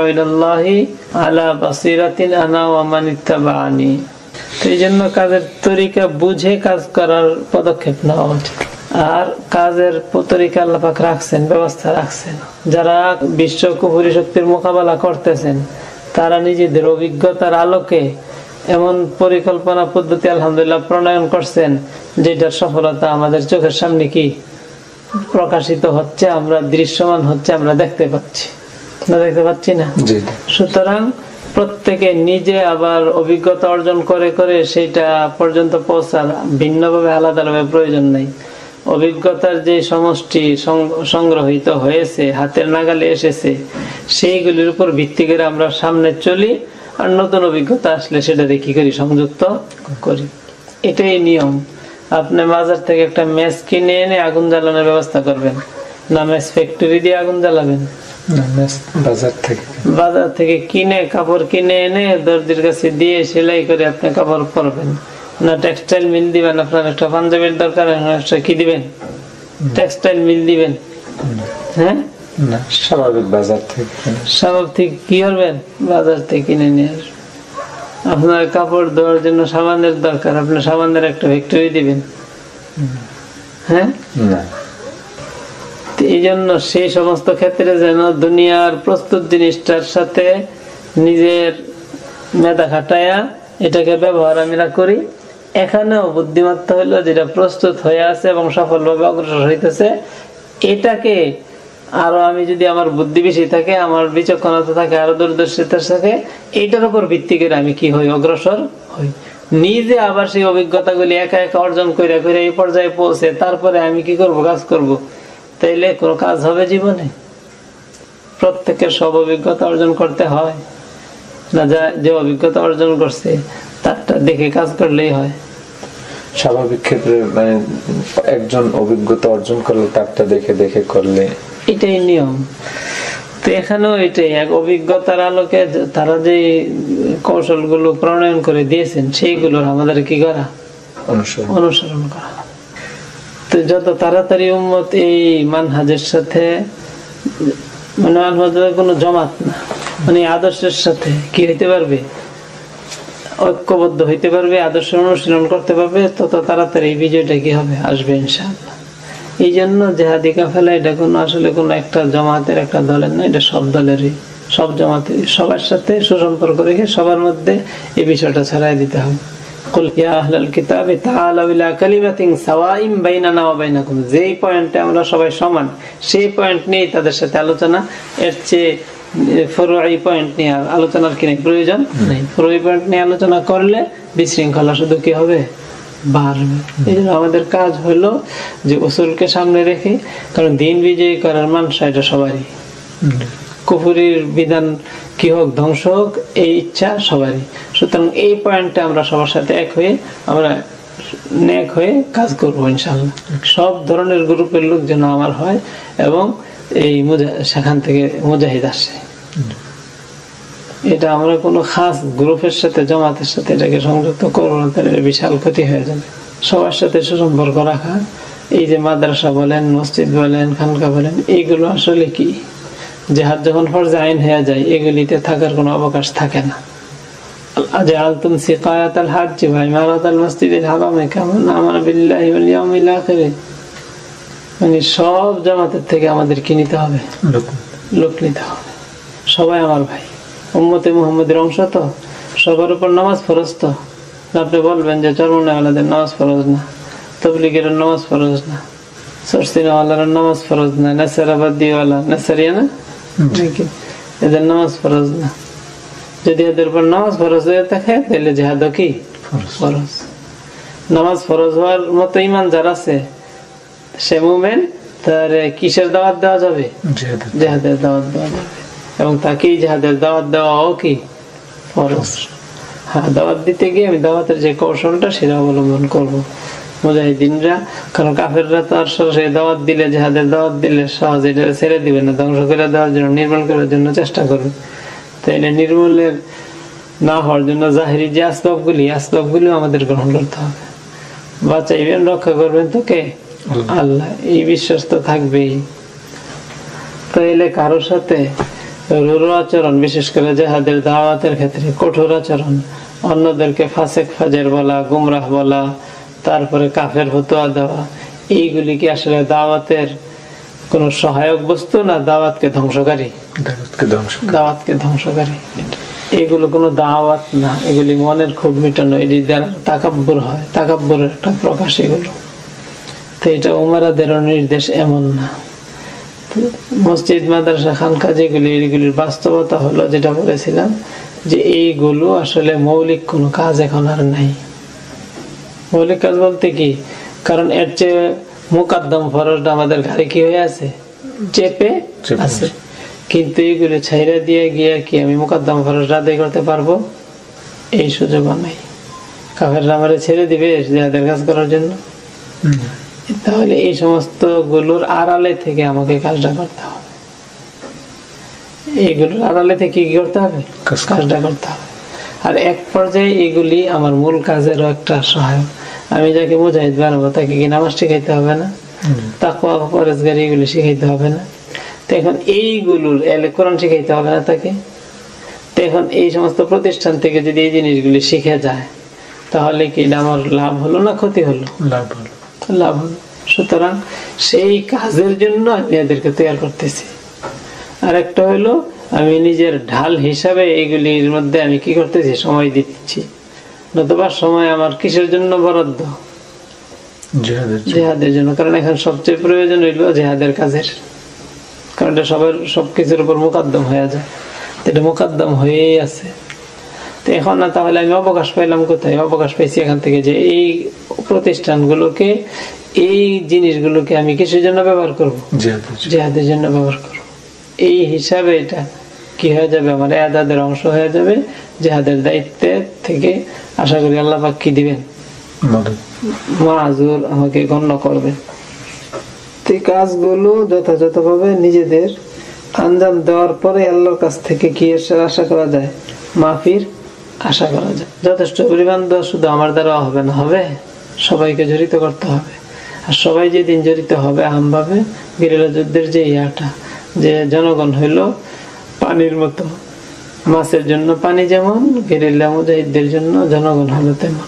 আলা বাসিরাতিন আনা ওয়া এই জন্য কাজের তরিকা বুঝে কাজ করার পদক্ষেপ নেওয়া উচিত। আর কাজের তরিকা আল্লাহ পাক রাখছেন ব্যবস্থা রাখছেন। যারা বিশ্ব কুপুরি শক্তির মোকাবেলা করতেছেন তারা নিজেদের অভিজ্ঞতার আলোকে এমন পরিকল্পনা পদ্ধতি আলহামদুলিল্লাহ প্রণয়ন করছেন যেটার সফলতা আমাদের চোখের সামনে কি প্রকাশিত হচ্ছে আমরা দৃশ্যমান হচ্ছে আমরা দেখতে পাচ্ছি। না দেখতে পাচ্ছি না? সুতরাং প্রত্যেকে নিজে আবার অভিজ্ঞতা অর্জন করে করে সেটা পর্যন্ত পৌঁছার ভিন্নভাবে আলাদাভাবে প্রয়োজন নেই। অভিজ্ঞতার যে সমষ্টি সংগ্রহিত হয়েছে হাতের নাগালে এসেছে সেইগুলির উপর ভিত্তি করে আমরা সামনে চলি। আর নতুন অভিজ্ঞতা আসলে সেটা দিয়ে কি করি? সংযুক্ত করি। এটাই নিয়ম। আপনি বাজার থেকে একটা ম্যাচ কিনে এনে আগুন জ্বালানোর ব্যবস্থা করবেন। না ম্যাচ ফ্যাক্টরি দিয়ে আগুন জ্বালাবেন। না, বাজার থেকে। বাজার থেকে কিনে কাপড় কিনে এনে দর্জির কাছে দিয়ে সেলাই করে আপনি কাপড় পরবেন। না টেক্সটাইল মিল দিবেন আপনার একটা পাঞ্জাবির দরকার কি দিবেন? টেক্সটাইল মিল দিবেন। হ্যাঁ? না স্বাভাবিক বাজার থেকে কেনা। স্বাভাবিক কি করবেন? বাজার থেকে কিনে নিয়ে আসবেন। আপনার কাপড় ধোয়ার জন্য সাবানের দরকার আপনি সাবানের একটা ফ্যাক্টরি দিবেন। হ্যাঁ? এই জন্য সেই সমস্ত ক্ষেত্রে যেন দুনিয়ার প্রস্তুত জিনিসটার সাথে নিজের মেধা খাটায়া এটাকে ব্যবহার আমরা করি। এখানেও বুদ্ধিমত্তা হইল যেটা প্রস্তুত হয়ে আছে এবং সফলভাবে অগ্রসর হইতেছে। এটাকে আরও আমি যদি আমার বুদ্ধি বেশি থাকে, আমার বিচক্ষণতা থাকে, আরও দূরদর্শিতার থাকে এইটার উপর ভিত্তি করে আমি কি হই? অগ্রসর হই। নিজে আবার সেই অভিজ্ঞতাগুলি একা একা অর্জন করে করে এই পর্যায়ে পৌঁছে, তারপরে আমি কি করব? কাজ করব। তাইলে কোনো কাজ হবে জীবনে? প্রত্যেকের সব অভিজ্ঞতা অর্জন করতে হয়। না, যা, যে অভিজ্ঞতা অর্জন করছে, তারটা দেখে কাজ করলেই হয়। স্বাভাবিক ক্ষেত্রে মানে একজন অভিজ্ঞতা অর্জন করলে তারটা দেখে দেখে করলে এটাই নিয়ম। তো এখানেও এটাই এক অভিজ্ঞতার আলোকে তারা যে কৌশলগুলো প্রণয়ন করে দিয়েছেন সেইগুলোর আমাদের কি করা? অনুসরণ। করা। তো যত তাড়াতাড়ি উম্মত এই মানহাজের সাথে মানে মানহাজের কোনো জমাত না মানে আদর্শের সাথে কি হইতে পারবে? ঐক্যবদ্ধ হইতে পারবে আদর্শ অনুশীলন করতে পারবে তত তাড়াতাড়ি বিজয়টা কি হবে আসবে ইনশাআল্লাহ। এই জন্য জেহাদি কাফেলা এটা কোনো আসলে কোনো একটা জমাতের একটা দলের না এটা সব দলেরই। সব জমাতে সবার সাথে সুসম্পর্ক রেখে সবার মধ্যে এই বিষয়টা ছড়াই দিতে হবে যেই আমরা সবাই সমান সেই পয়েন্ট নিয়েই তাদের সাথে আলোচনা। এর চেয়ে পয়েন্ট নিয়ে আলোচনার প্রয়োজন? পয়েন্ট নিয়ে আলোচনা করলে বিশৃঙ্খলা শুধু কি হবে? বাড়বে। এই জন্য আমাদের কাজ হলো যে উসুলকে সামনে রেখে কারণ দিন বিজয়ী করার মানসা এটা সবারই। কুফুরির বিধান কি হোক ধ্বংস হোক এই ইচ্ছা সবারই। সুতরাং এই পয়েন্টে আমরা সবার সাথে এক হয়ে আমরা নেক হয়ে কাজ করব ইনশাল্লাহ সব ধরনের গ্রুপের লোক যেন আমার হয় এবং এই মুজা- সেখান থেকে মুজাহিদ আসে। এটা আমরা কোনো খাস গ্রুপের সাথে জমাতের সাথে এটাকে সংযুক্ত করব না তাহলে বিশাল ক্ষতি হয়ে যাবে। সবার সাথে সুসম্পর্ক রাখা এই যে মাদ্রাসা বলেন মসজিদ বলেন খানকা বলেন এইগুলো আসলে কি? জেহাদ যখন ফরজে আইন হয়ে যায় এগুলিতে থাকার কোনো অবকাশ থাকে না। মানে সব থেকে আমাদের কি নিতে হবে। লোক নিতে হবে। সবাই আমার ভাই। উম্মতে মুহাম্মদের অংশ তো? সবার উপর নামাজ ফরজ তো? আপনি বলবেন যে চরমনাওয়ালাদের নামাজ ফরজ না তবলিগের নামাজ ফরজ না সরসিনাওয়ালার নামাজ ফরজ না নাসারাবাদিওয়ালা নাসারিয়া না এদের নামাজ ফরজ না। যদি এদের উপর নামাজ ফরজ হয়ে থাকে তাহলে জেহাদ কি? ফরজ। নামাজ ফরজ হওয়ার মতো ইমান যার আছে সে মুমেন তার কিসের দাওয়াত দেওয়া যাবে? জেহাদের দাওয়াত দেওয়া যাবে। এবং তাকেই যাহাদের দাওয়াত দেওয়াও কি ফরজ? হ্যাঁ দাওয়াত দিতে গিয়ে আমি দাওয়াতের যে কৌশলটা সেটা অবলম্বন করব। মুজাহিদিনরা কারণ কাফেররা তো আর সরাসরি দাওয়াত দিলে জেহাদের দাওয়াত দিলে সহজে এটা ছেড়ে দিবে না ধ্বংস করে দেওয়ার জন্য নির্মূল করার জন্য চেষ্টা করবে। তাইলে নির্মূলের না হওয়ার জন্য জাহেরি যে আসবাবগুলি আসবাবগুলিও আমাদের গ্রহণ করতে হবে। বাঁচাইবেন রক্ষা করবেন তো কে? আল্লাহ। এই বিশ্বাস তো থাকবেই। তাইলে কারোর সাথে রুরু আচরণ বিশেষ করে জেহাদের দাওয়াতের ক্ষেত্রে কঠোর আচরণ। অন্যদেরকে ফাসেক ফাজের বলা গুমরাহ বলা তারপরে কাফের ফতুয়া দেওয়া। এইগুলি কি আসলে দাওয়াতের কোন সহায়ক বস্তু না দাওয়াতকে ধ্বংসকারী? দাওয়াতকে ধ্বংসকারী। এগুলো কোনো দাওয়াত না। এগুলি মনের খুব মিটানো। এটি দ্বারা তাকাব্বর হয়। তাকাব্বরের একটা প্রকাশ এগুলো। তো এটা উমারাদের নির্দেশ এমন না। মসজিদ মাদ্রাসা খানকা যেগুলি এগুলির বাস্তবতা হলো যেটা বলেছিলাম যে এইগুলো আসলে মৌলিক কোনো কাজ এখন আর নাই। মৌলিক কাজ বলতে কি? কারণ এর চেয়ে মুকাদ্দম ফরজটা আমাদের ঘরে কি হয়ে আছে? চেপে আছে। কিন্তু এইগুলো ছাইরা দিয়ে গিয়ে কি আমি মুকাদ্দম ফরজটা আদায় করতে পারব? এই সুযোগ নাই। কাফের আমারে ছেড়ে দিবে কাজ করার জন্য। তাহলে এই সমস্তগুলোর আড়ালে থেকে আমাকে কাজটা করতে হবে। এইগুলোর আড়ালে থেকে কি করতে হবে? কাজটা করতে হবে। আর এক পর্যায়ে এগুলি আমার মূল কাজেরও একটা সহায়ক। আমি যাকে মুজাহিদ বানাবো তাকে কি নামাজ শিখাইতে হবে না? তাকুয়া পরেজগারি এগুলি শিখাইতে হবে না? তো এখন এইগুলোর কোরআন শিখাইতে হবে না তাকে? তো এখন এই সমস্ত প্রতিষ্ঠান থেকে যদি এই জিনিসগুলি শিখে যায় তাহলে কি আমার লাভ হলো না ক্ষতি হলো? লাভ হলো। লাভ হলো সুতরাং সেই কাজের জন্য আমি এদেরকে তৈরি করতেছি। আর একটা হলো আমি নিজের ঢাল হিসাবে এইগুলির মধ্যে আমি কি করতেছি? সময় দিচ্ছি। নতুবা সময় আমার কিসের জন্য বরাদ্দ? জিহাদের জন্য। জেহাদের জন্য। কারণ এখন সবচেয়ে প্রয়োজন হইল জেহাদের কাজের। কারণ এটা সবার সবকিছুর উপর মোকাদ্দম হয়ে যায়। এটা মোকাদ্দম হয়েই আছে। তো এখন না তাহলে আমি অবকাশ পাইলাম কোথায়? অবকাশ পাইছি এখান থেকে যে এই প্রতিষ্ঠানগুলোকে এই জিনিসগুলোকে আমি কিসের জন্য ব্যবহার করব? জিহাদের জন্য। ব্যবহার করব। এই হিসাবে এটা কি হয়ে যাবে? আমার এদাদের অংশ হয়ে যাবে জেহাদের দায়িত্বের থেকে আশা করি আল্লাহ পাক কি দিবেন? মদত। মাজুর আমাকে গণ্য করবে। তো এই কাজগুলো যথাযথভাবে নিজেদের আঞ্জাম দেওয়ার পরে আল্লাহর কাছ থেকে কি এসে আশা করা যায়? মাফির আশা করা যায়। যথেষ্ট পরিমাণ দেওয়া শুধু আমার দ্বারা হবে না হবে? সবাইকে জড়িত করতে হবে। আর সবাই যেদিন জড়িত হবে আমভাবে গেরিলা যুদ্ধের যে ইয়াটা যে জনগণ হইল পানির মতো। মাছের জন্য পানি যেমন গেরিলা মুজাহিদদের জন্য জনগণ হলো তেমন।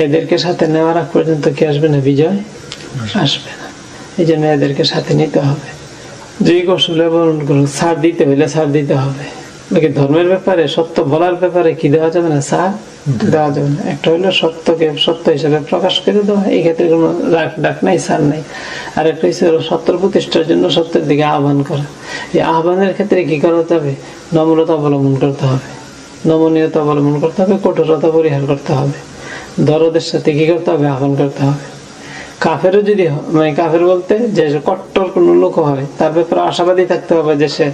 এদেরকে সাথে নেওয়ার আগ পর্যন্ত কি আসবে না বিজয়? আসবে। না। এই জন্য এদেরকে সাথে নিতে হবে। যে কৌশলে বরণ করুন। সার দিতে হইলে সার দিতে হবে। নাকি ধর্মের ব্যাপারে সত্য বলার ব্যাপারে কি দেওয়া যাবে না সার দেওয়া যাবে না। একটা হইল সত্যকে সত্য হিসেবে প্রকাশ করে দেওয়া এই ক্ষেত্রে কোনো রাগ ডাক নাই সার নাই। আর একটা হচ্ছে হলো সত্য প্রতিষ্ঠার জন্য সত্যের দিকে আহ্বান করা। এই আহ্বানের ক্ষেত্রে কি করতে হবে? নম্রতা অবলম্বন করতে হবে। নমনীয়তা অবলম্বন করতে হবে কঠোরতা পরিহার করতে হবে। দরদের সাথে কি করতে হবে? আহ্বান করতে হবে। কাফেরও যদি মানে কাফের বলতে যে কট্টর কোন লোক হয় তার ব্যাপারে আশাবাদী থাকতে হবে যে সে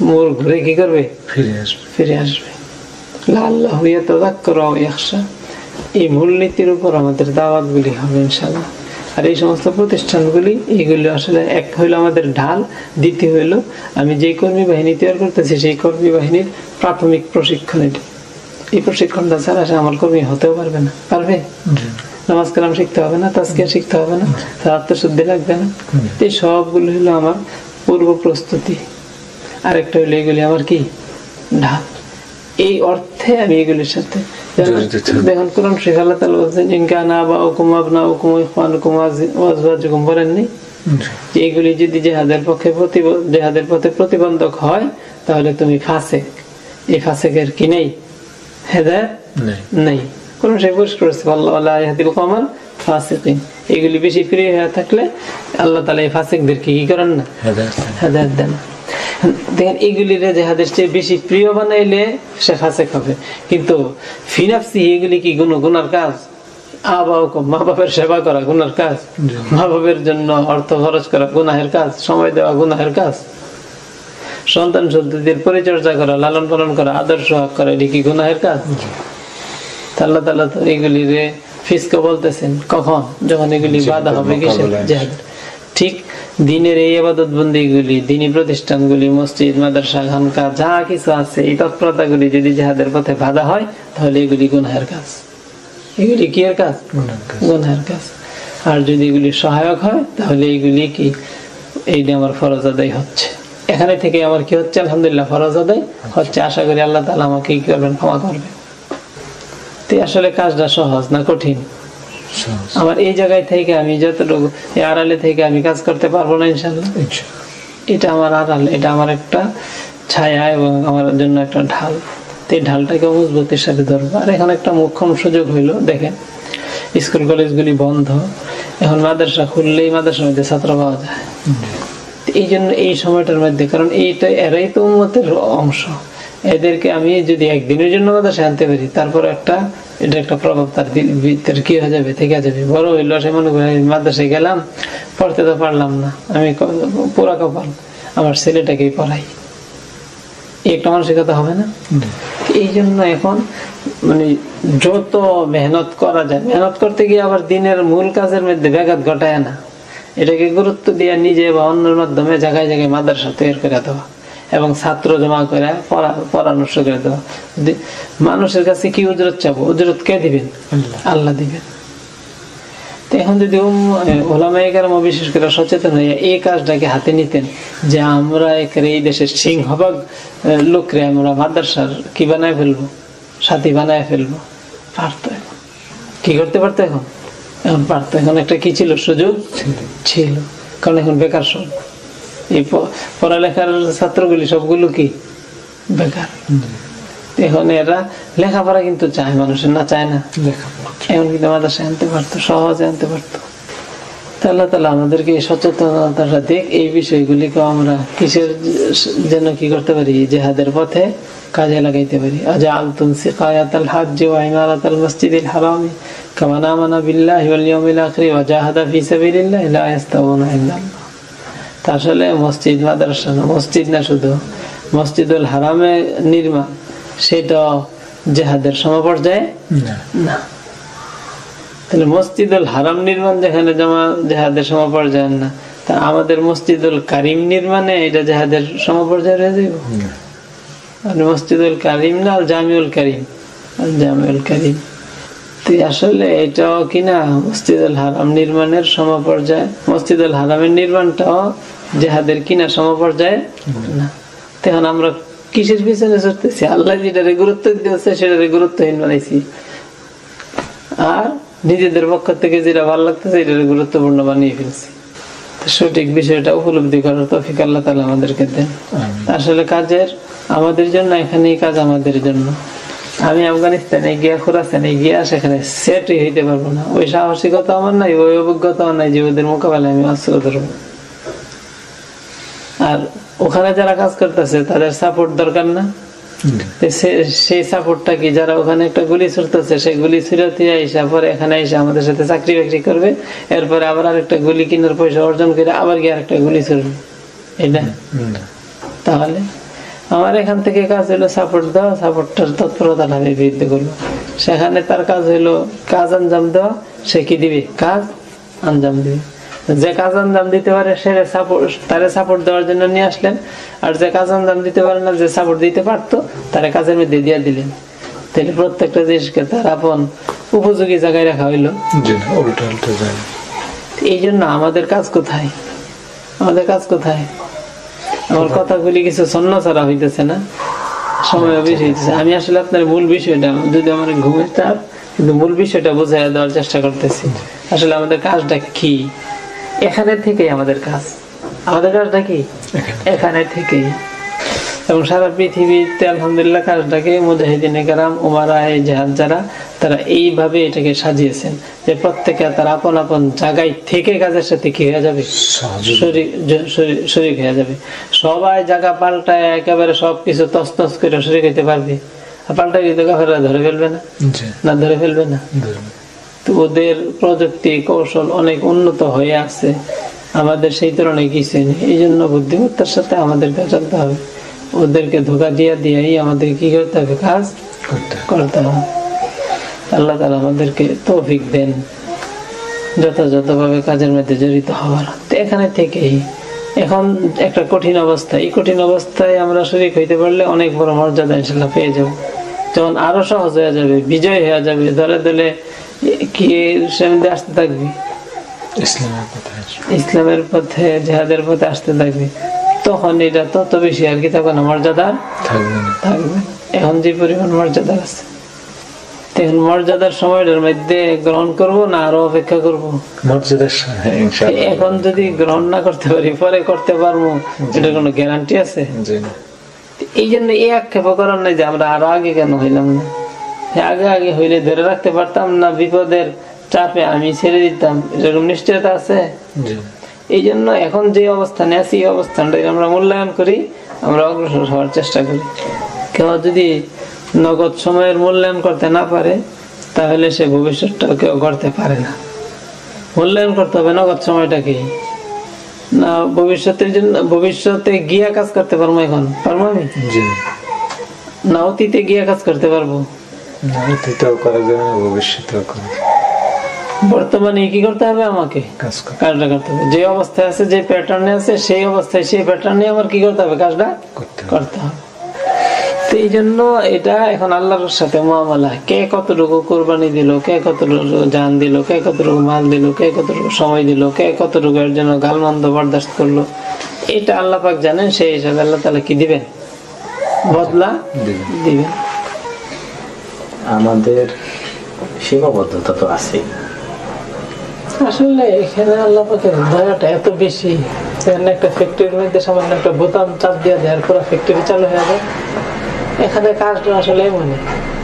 মোর ঘুরে কি করবে? ফিরে আসবে। ফিরে আসবে। লাল্লাহ ইয়াতাযাক্কারু আও ইয়াখশা। এই মূলনীতির উপর আমাদের দাওয়াতগুলি হবে ইনশাআল্লাহ। আর এই সমস্ত প্রতিষ্ঠানগুলি এইগুলি আসলে এক হইল আমাদের ঢাল দ্বিতীয় হইল আমি যে কর্মী বাহিনী তৈরি করতেছি সেই কর্মী বাহিনীর প্রাথমিক প্রশিক্ষণ এটি। এই প্রশিক্ষণটা ছাড়া সে আমার কর্মী হতেও পারবে না। পারবে? নামাজ কালাম শিখতে হবে না তাজকে শিখতে হবে না তার আত্মশুদ্ধি লাগবে না। এই সবগুলো হলো আমার পূর্ব প্রস্তুতি। আরেকটা হলো এগুলি আমার কি? ঢাল এই অর্থে আমি এগুলির সাথে দেখুন কোরআন শরীফ আল্লাহ তাআলা বলছেন বা হুকুম আবনা হুকুম ইখওয়ানুকুম ওয়াজওয়াজুকুম বলেননি যে এগুলি যদি জেহাদের পক্ষে জেহাদের পথে প্রতিবন্ধক হয় তাহলে তুমি ফাসেক। এই ফাসেকের কি নেই? হেদায়ত নেই। কোন সে পরিষ্কার করেছে আল্লাহ ইহাদিল কমাল ফাসিকিন। এগুলি বেশি প্রিয় হয়ে থাকলে আল্লাহ তালা এই ফাসিকদেরকে কি কি করেন না? হেদায়েত দেন। দেখেন এগুলির জেহাদের চেয়ে বেশি প্রিয় বানাইলে সে ফাসেক হবে। কিন্তু ফিনাফসি এগুলি কি গুণ গুনার কাজ? মা বাপের সেবা করা গুনার কাজ? মা বাপের জন্য অর্থ খরচ করা গুনাহের কাজ? সময় দেওয়া গুনাহের কাজ? সন্তান সন্ততির পরিচর্যা করা লালন পালন করা আদর্শ হক করা এটি কি গুনাহের কাজ? আল্লাহ তাআলা তো এগুলি রে ফিসকে বলতেছেন। কখন? যখন এগুলি বাধা হবে কিসের ঠিক দিনের এই আবাদত বন্দীগুলি দিনী প্রতিষ্ঠানগুলি মসজিদ মাদ্রাসা খানকা যা কিছু আছে এই তৎপরতাগুলি যদি যাহাদের পথে বাধা হয় তাহলে এগুলি গুনাহের কাজ। এগুলি কি এর কাজ? গুনার কাজ। কাজ। আর যদি এগুলি সহায়ক হয় তাহলে এইগুলি কি? এইটা আমার ফরজ আদায় হচ্ছে। এখানে থেকে আমার কি হচ্ছে? আলহামদুলিল্লাহ ফরজ আদায় হচ্ছে। আশা করি আল্লাহ তালা আমাকে কি করবেন? ক্ষমা করবেন। তো আসলে কাজটা সহজ না কঠিন। আমার এই জায়গায় থেকে আমি যতটুকু এই আড়ালে থেকে আমি কাজ করতে পারব না ইনশাল্লাহ এটা আমার আড়াল এটা আমার একটা ছায়া এবং আমার জন্য একটা ঢাল। এই ঢালটাকে মজবুতির সাথে ধরবো। আর এখানে একটা মুখ্যম সুযোগ হইল দেখেন স্কুল কলেজগুলি বন্ধ। এখন মাদ্রাসা খুললেই মাদ্রাসার মধ্যে ছাত্র পাওয়া যায়। এই জন্য এই সময়টার মধ্যে কারণ এইটা এরাই তো উন্মতের অংশ। এদেরকে আমি যদি একদিনের জন্য মাদ্রাসায় আনতে পারি তারপর একটা এটা একটা প্রভাব তার ভিতরে কি হয়ে যাবে থেকে যাবে। বড় হইল সে মনে করে আমি মাদ্রাসায় গেলাম পড়তে তো পারলাম না। আমি পুরা কপাল। আমার ছেলেটাকেই পড়াই। একটা মানসিকতা হবে না? এই জন্য এখন মানে যত মেহনত করা যায় মেহনত করতে গিয়ে আবার দিনের মূল কাজের মধ্যে ব্যাঘাত ঘটায় না। এটাকে গুরুত্ব দিয়ে নিজে বা অন্যের মাধ্যমে জায়গায় জায়গায় মাদ্রাসা তৈরি করে দেওয়া। এবং ছাত্র জমা করে পরামর্শ করে দেওয়া। মানুষের কাছে কি উজরত চাবো? উজরত কে দিবেন? আল্লাহ। দিবেন। এখন যদি ওলামাইকারম বিশেষ করে সচেতন হয়ে এই কাজটাকে হাতে নিতেন যে আমরা এই দেশের সিংহভাগ লোকরে আমরা মাদ্রাসার কি বানায় ফেলব? সাথী বানায় ফেলব? পারতো এখন। কি করতে পারতো এখন? এখন পারতো। এখন একটা কি ছিল? সুযোগ? ছিল। কারণ এখন বেকার সব। এই পড়ালেখার ছাত্রগুলি সবগুলো কি? বেকার। এখন এরা লেখাপড়া কিন্তু চায় মানুষের না চায় না। এখন কিন্তু মাদ্রাসায় আনতে পারতো সহজে আনতে পারতো। আল্লাহ তালা আমাদেরকে এই সচেতনতাটা দেখ এই বিষয়গুলিকে আমরা কিসের যেন কি করতে পারি? জেহাদের পথে কাজে লাগাইতে পারি। আজা আলতুম সিকায়াত আল হাজ্জ ওয়া ইমারাত আল মসজিদিল হারামি কামান আমানা বিল্লাহি ওয়াল ইয়াউমিল আখির ওয়া জাহাদা ফি সাবিলিল্লাহ লা ইয়াস্তাউনা ইল্লাল্লাহ। তা আসলে মসজিদ মাদ্রাসা না মসজিদ না শুধু। মসজিদুল হারামে নির্মাণ সেটা জেহাদের সমপর্যায়ে? না। তাহলে মসজিদুল হারাম নির্মাণ যেখানে জমা জেহাদের সমপর্যায়ের না তা আমাদের মসজিদুল কারিম নির্মাণে এটা জেহাদের সমপর্যায়ে রয়ে যাইব? না। মসজিদুল কারিম না আল জামিউল কারিম? আল জামিউল কারিম। তো আসলে এটাও কিনা মসজিদুল হারাম নির্মাণের সমপর্যায় মসজিদুল হারামের নির্মাণটাও জেহাদের কিনা সমপর্যায়ে? না। তখন আমরা কিসের পিছনে ছুটতেছি? আল্লাহ যেটারে গুরুত্ব দিতেছে সেটারে গুরুত্বহীন বানাইছি। আর নিজেদের পক্ষ থেকে যেটা ভালো লাগতেছে এটারে গুরুত্বপূর্ণ বানিয়ে ফেলছি। সঠিক বিষয়টা উপলব্ধি করার তৌফিক আল্লাহ তালা আমাদেরকে দেন। আসলে কাজের আমাদের জন্য এখানেই কাজ আমাদের জন্য। আমি আফগানিস্তানে গিয়া খোরাস্তানে গিয়া সেখানে সেটই হইতে পারব না। ওই সাহসিকতা আমার নাই ওই অভিজ্ঞতা আমার নাই যে ওদের মোকাবেলায় আমি অস্ত্র ধরবো। ওখানে যারা কাজ করতেছে তাদের সাপোর্ট দরকার না? সেই সাপোর্টটা কি? যারা ওখানে একটা গুলি ছুটতেছে সেই গুলি ছুড়াতে আইসা পরে এখানে এসে আমাদের সাথে চাকরি বাকরি করবে। এরপরে আবার আরেকটা গুলি কিনার পয়সা অর্জন করে আবার গিয়ে আরেকটা গুলি ছুড়বে। এটা? তাহলে আমার এখান থেকে কাজ হলো সাপোর্ট দেওয়া সাপোর্টটার তৎপরতাটা আমি বৃদ্ধি করব। সেখানে তার কাজ হলো কাজ আঞ্জাম দেওয়া সে কি দিবে? কাজ আঞ্জাম দিবে। যে কাজ আঞ্জাম দিতে পারে সে সাপোর্ট তারে সাপোর্ট দেওয়ার জন্য নিয়ে আসলেন। আর যে কাজ আঞ্জাম দিতে পারে না যে সাপোর্ট দিতে পারতো তারে কাজের মধ্যে দিয়ে দিলেন। তাহলে প্রত্যেকটা জিনিসকে তার আপন উপযোগী জায়গায় রাখা হইল। এই জন্য আমাদের কাজ কোথায়? আমাদের কাজ কোথায়? আমার কথাগুলি কিছু ছন্ন ছাড়া হইতেছে না। সময় বেশি হইতেছে। আমি আসলে আপনার মূল বিষয়টা যদি আমার ঘুমের চাপ কিন্তু মূল বিষয়টা বোঝাই দেওয়ার চেষ্টা করতেছি। আসলে আমাদের কাজটা কি? এখানে থেকেই আমাদের কাজ। আমাদের কাজটা কি এখানে। থেকেই। এবং সারা পৃথিবীতে আলহামদুলিল্লাহ কাজটাকে মুজাহিদিন কারাম উমারা এই জাহাজ যারা তারা এইভাবে এটাকে সাজিয়েছেন যে প্রত্যেকে তার আপন আপন জায়গায় থেকে কাজের সাথে কি হয়ে যাবে? শরীর হয়ে যাবে। সবাই জায়গা পাল্টায় একেবারে সবকিছু তস তস করে শরীর হইতে পারবে। পাল্টাই দিতে কাফেররা ধরে ফেলবে না? না ধরে ফেলবে না। তো ওদের প্রযুক্তি কৌশল অনেক উন্নত হয়ে আছে আমাদের সেই তুলনায় কিছুই নেই। এই জন্য বুদ্ধিমত্তার সাথে আমাদেরকে চলতে হবে। ওদেরকে ধোকা দিয়া দিয়েই আমাদের কি করতে হবে? কাজ করতে হবে। আল্লাহ তালা আমাদেরকে তৌফিক দেন। যথাযথভাবে কাজের মধ্যে জড়িত হওয়ার। তো এখানে থেকেই এখন একটা কঠিন অবস্থা। এই কঠিন অবস্থায় আমরা শরীর হইতে পারলে অনেক বড় মর্যাদা ইনশাল্লাহ পেয়ে যাব। যখন আরও সহজ হয়ে যাবে বিজয় হয়ে যাবে দলে দলে কি সেমনি আসতে থাকবি? ইসলামের পথে জেহাদের পথে আসতে থাকবে। তখন এটা তত বেশি আর কি তখন মর্যাদা থাকবে এখন যে পরিমাণ মর্যাদা আছে মর্যাদার সময়টার মধ্যে গ্রহণ করব না আরও অপেক্ষা করব? মর্যাদার সঙ্গে এখন যদি গ্রহণ না করতে পারি পরে করতে পারব। এটা কোনো গ্যারান্টি আছে? এই জন্য এই আক্ষেপ করার নাই যে আমরা আরও আগে কেন হইলাম না। আগে আগে হইলে ধরে রাখতে পারতাম না বিপদের চাপে আমি ছেড়ে দিতাম। এরকম নিশ্চয়তা আছে? এই জন্য এখন যে অবস্থানে আছি এই অবস্থানটা আমরা মূল্যায়ন করি আমরা অগ্রসর হওয়ার চেষ্টা করি। কেউ যদি নগদ সময়ের মূল্যায়ন করতে না পারে তাহলে সে ভবিষ্যৎটা কেউ করতে পারে না। মূল্যায়ন করতে হবে নগদ সময়টাকে। না ভবিষ্যতের জন্য ভবিষ্যতে গিয়া কাজ করতে পারব এখন? পারব আমি? না অতীতে গিয়া কাজ করতে পারব? না, অতীতেও করা যাবে না ভবিষ্যতেও করা বর্তমানে কি করতে হবে আমাকে? কাজ কাজটা করতে হবে। যে অবস্থায় আছে যে প্যাটার্নে আছে সেই অবস্থায় সেই প্যাটার্নে আমার কি করতে হবে? কাজটা করতে হবে। তো এই জন্য এটা এখন আল্লাহর সাথে মহামালা। কে কতটুকু কোরবানি দিল কে কতটুকু জান দিল কে কতটুকু মাল দিল কে কতটুকু সময় দিল কে কতটুকু এর জন্য গালমন্দ বরদাস্ত করল এটা আল্লাহ পাক জানেন সেই হিসাবে আল্লাহ তালা কি দিবেন? বদলা দিবেন। আমাদের সীমাবদ্ধতা তো আছে আসলে এখানে আল্লাপাকের দয়াটা এত বেশি একটা ফ্যাক্টরির মধ্যে সামান্য একটা বোতাম চাপ দিয়ে দেওয়ার পুরো ফ্যাক্টরি চালু হয়ে যায়। এখানে কাজটা আসলে এমনই।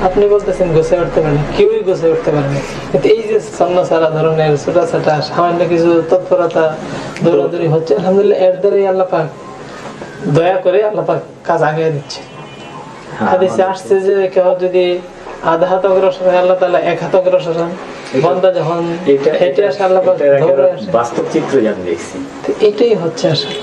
আপনি বলতেছেন গোছে উঠতে পারেন কেউই গোছে উঠতে পারে না। কিন্তু এই যে সন্ন সারা ধরনের ছোটা ছাটা সামান্য কিছু তৎপরতা দৌড়াদৌড়ি হচ্ছে আলহামদুলিল্লাহ এর দ্বারাই আল্লাহ পাক দয়া করে আল্লাহ পাক কাজ আগে দিচ্ছে। হাদিসে আসছে যে কেউ যদি আধা হাত অগ্রসর আল্লাহ তাআলা এক হাত অগ্রসর বন্দা যখন এটা হেঁটে আসে আল্লাহ বাস্তব চিত্র আমি দেখছি তো এটাই হচ্ছে আসলে।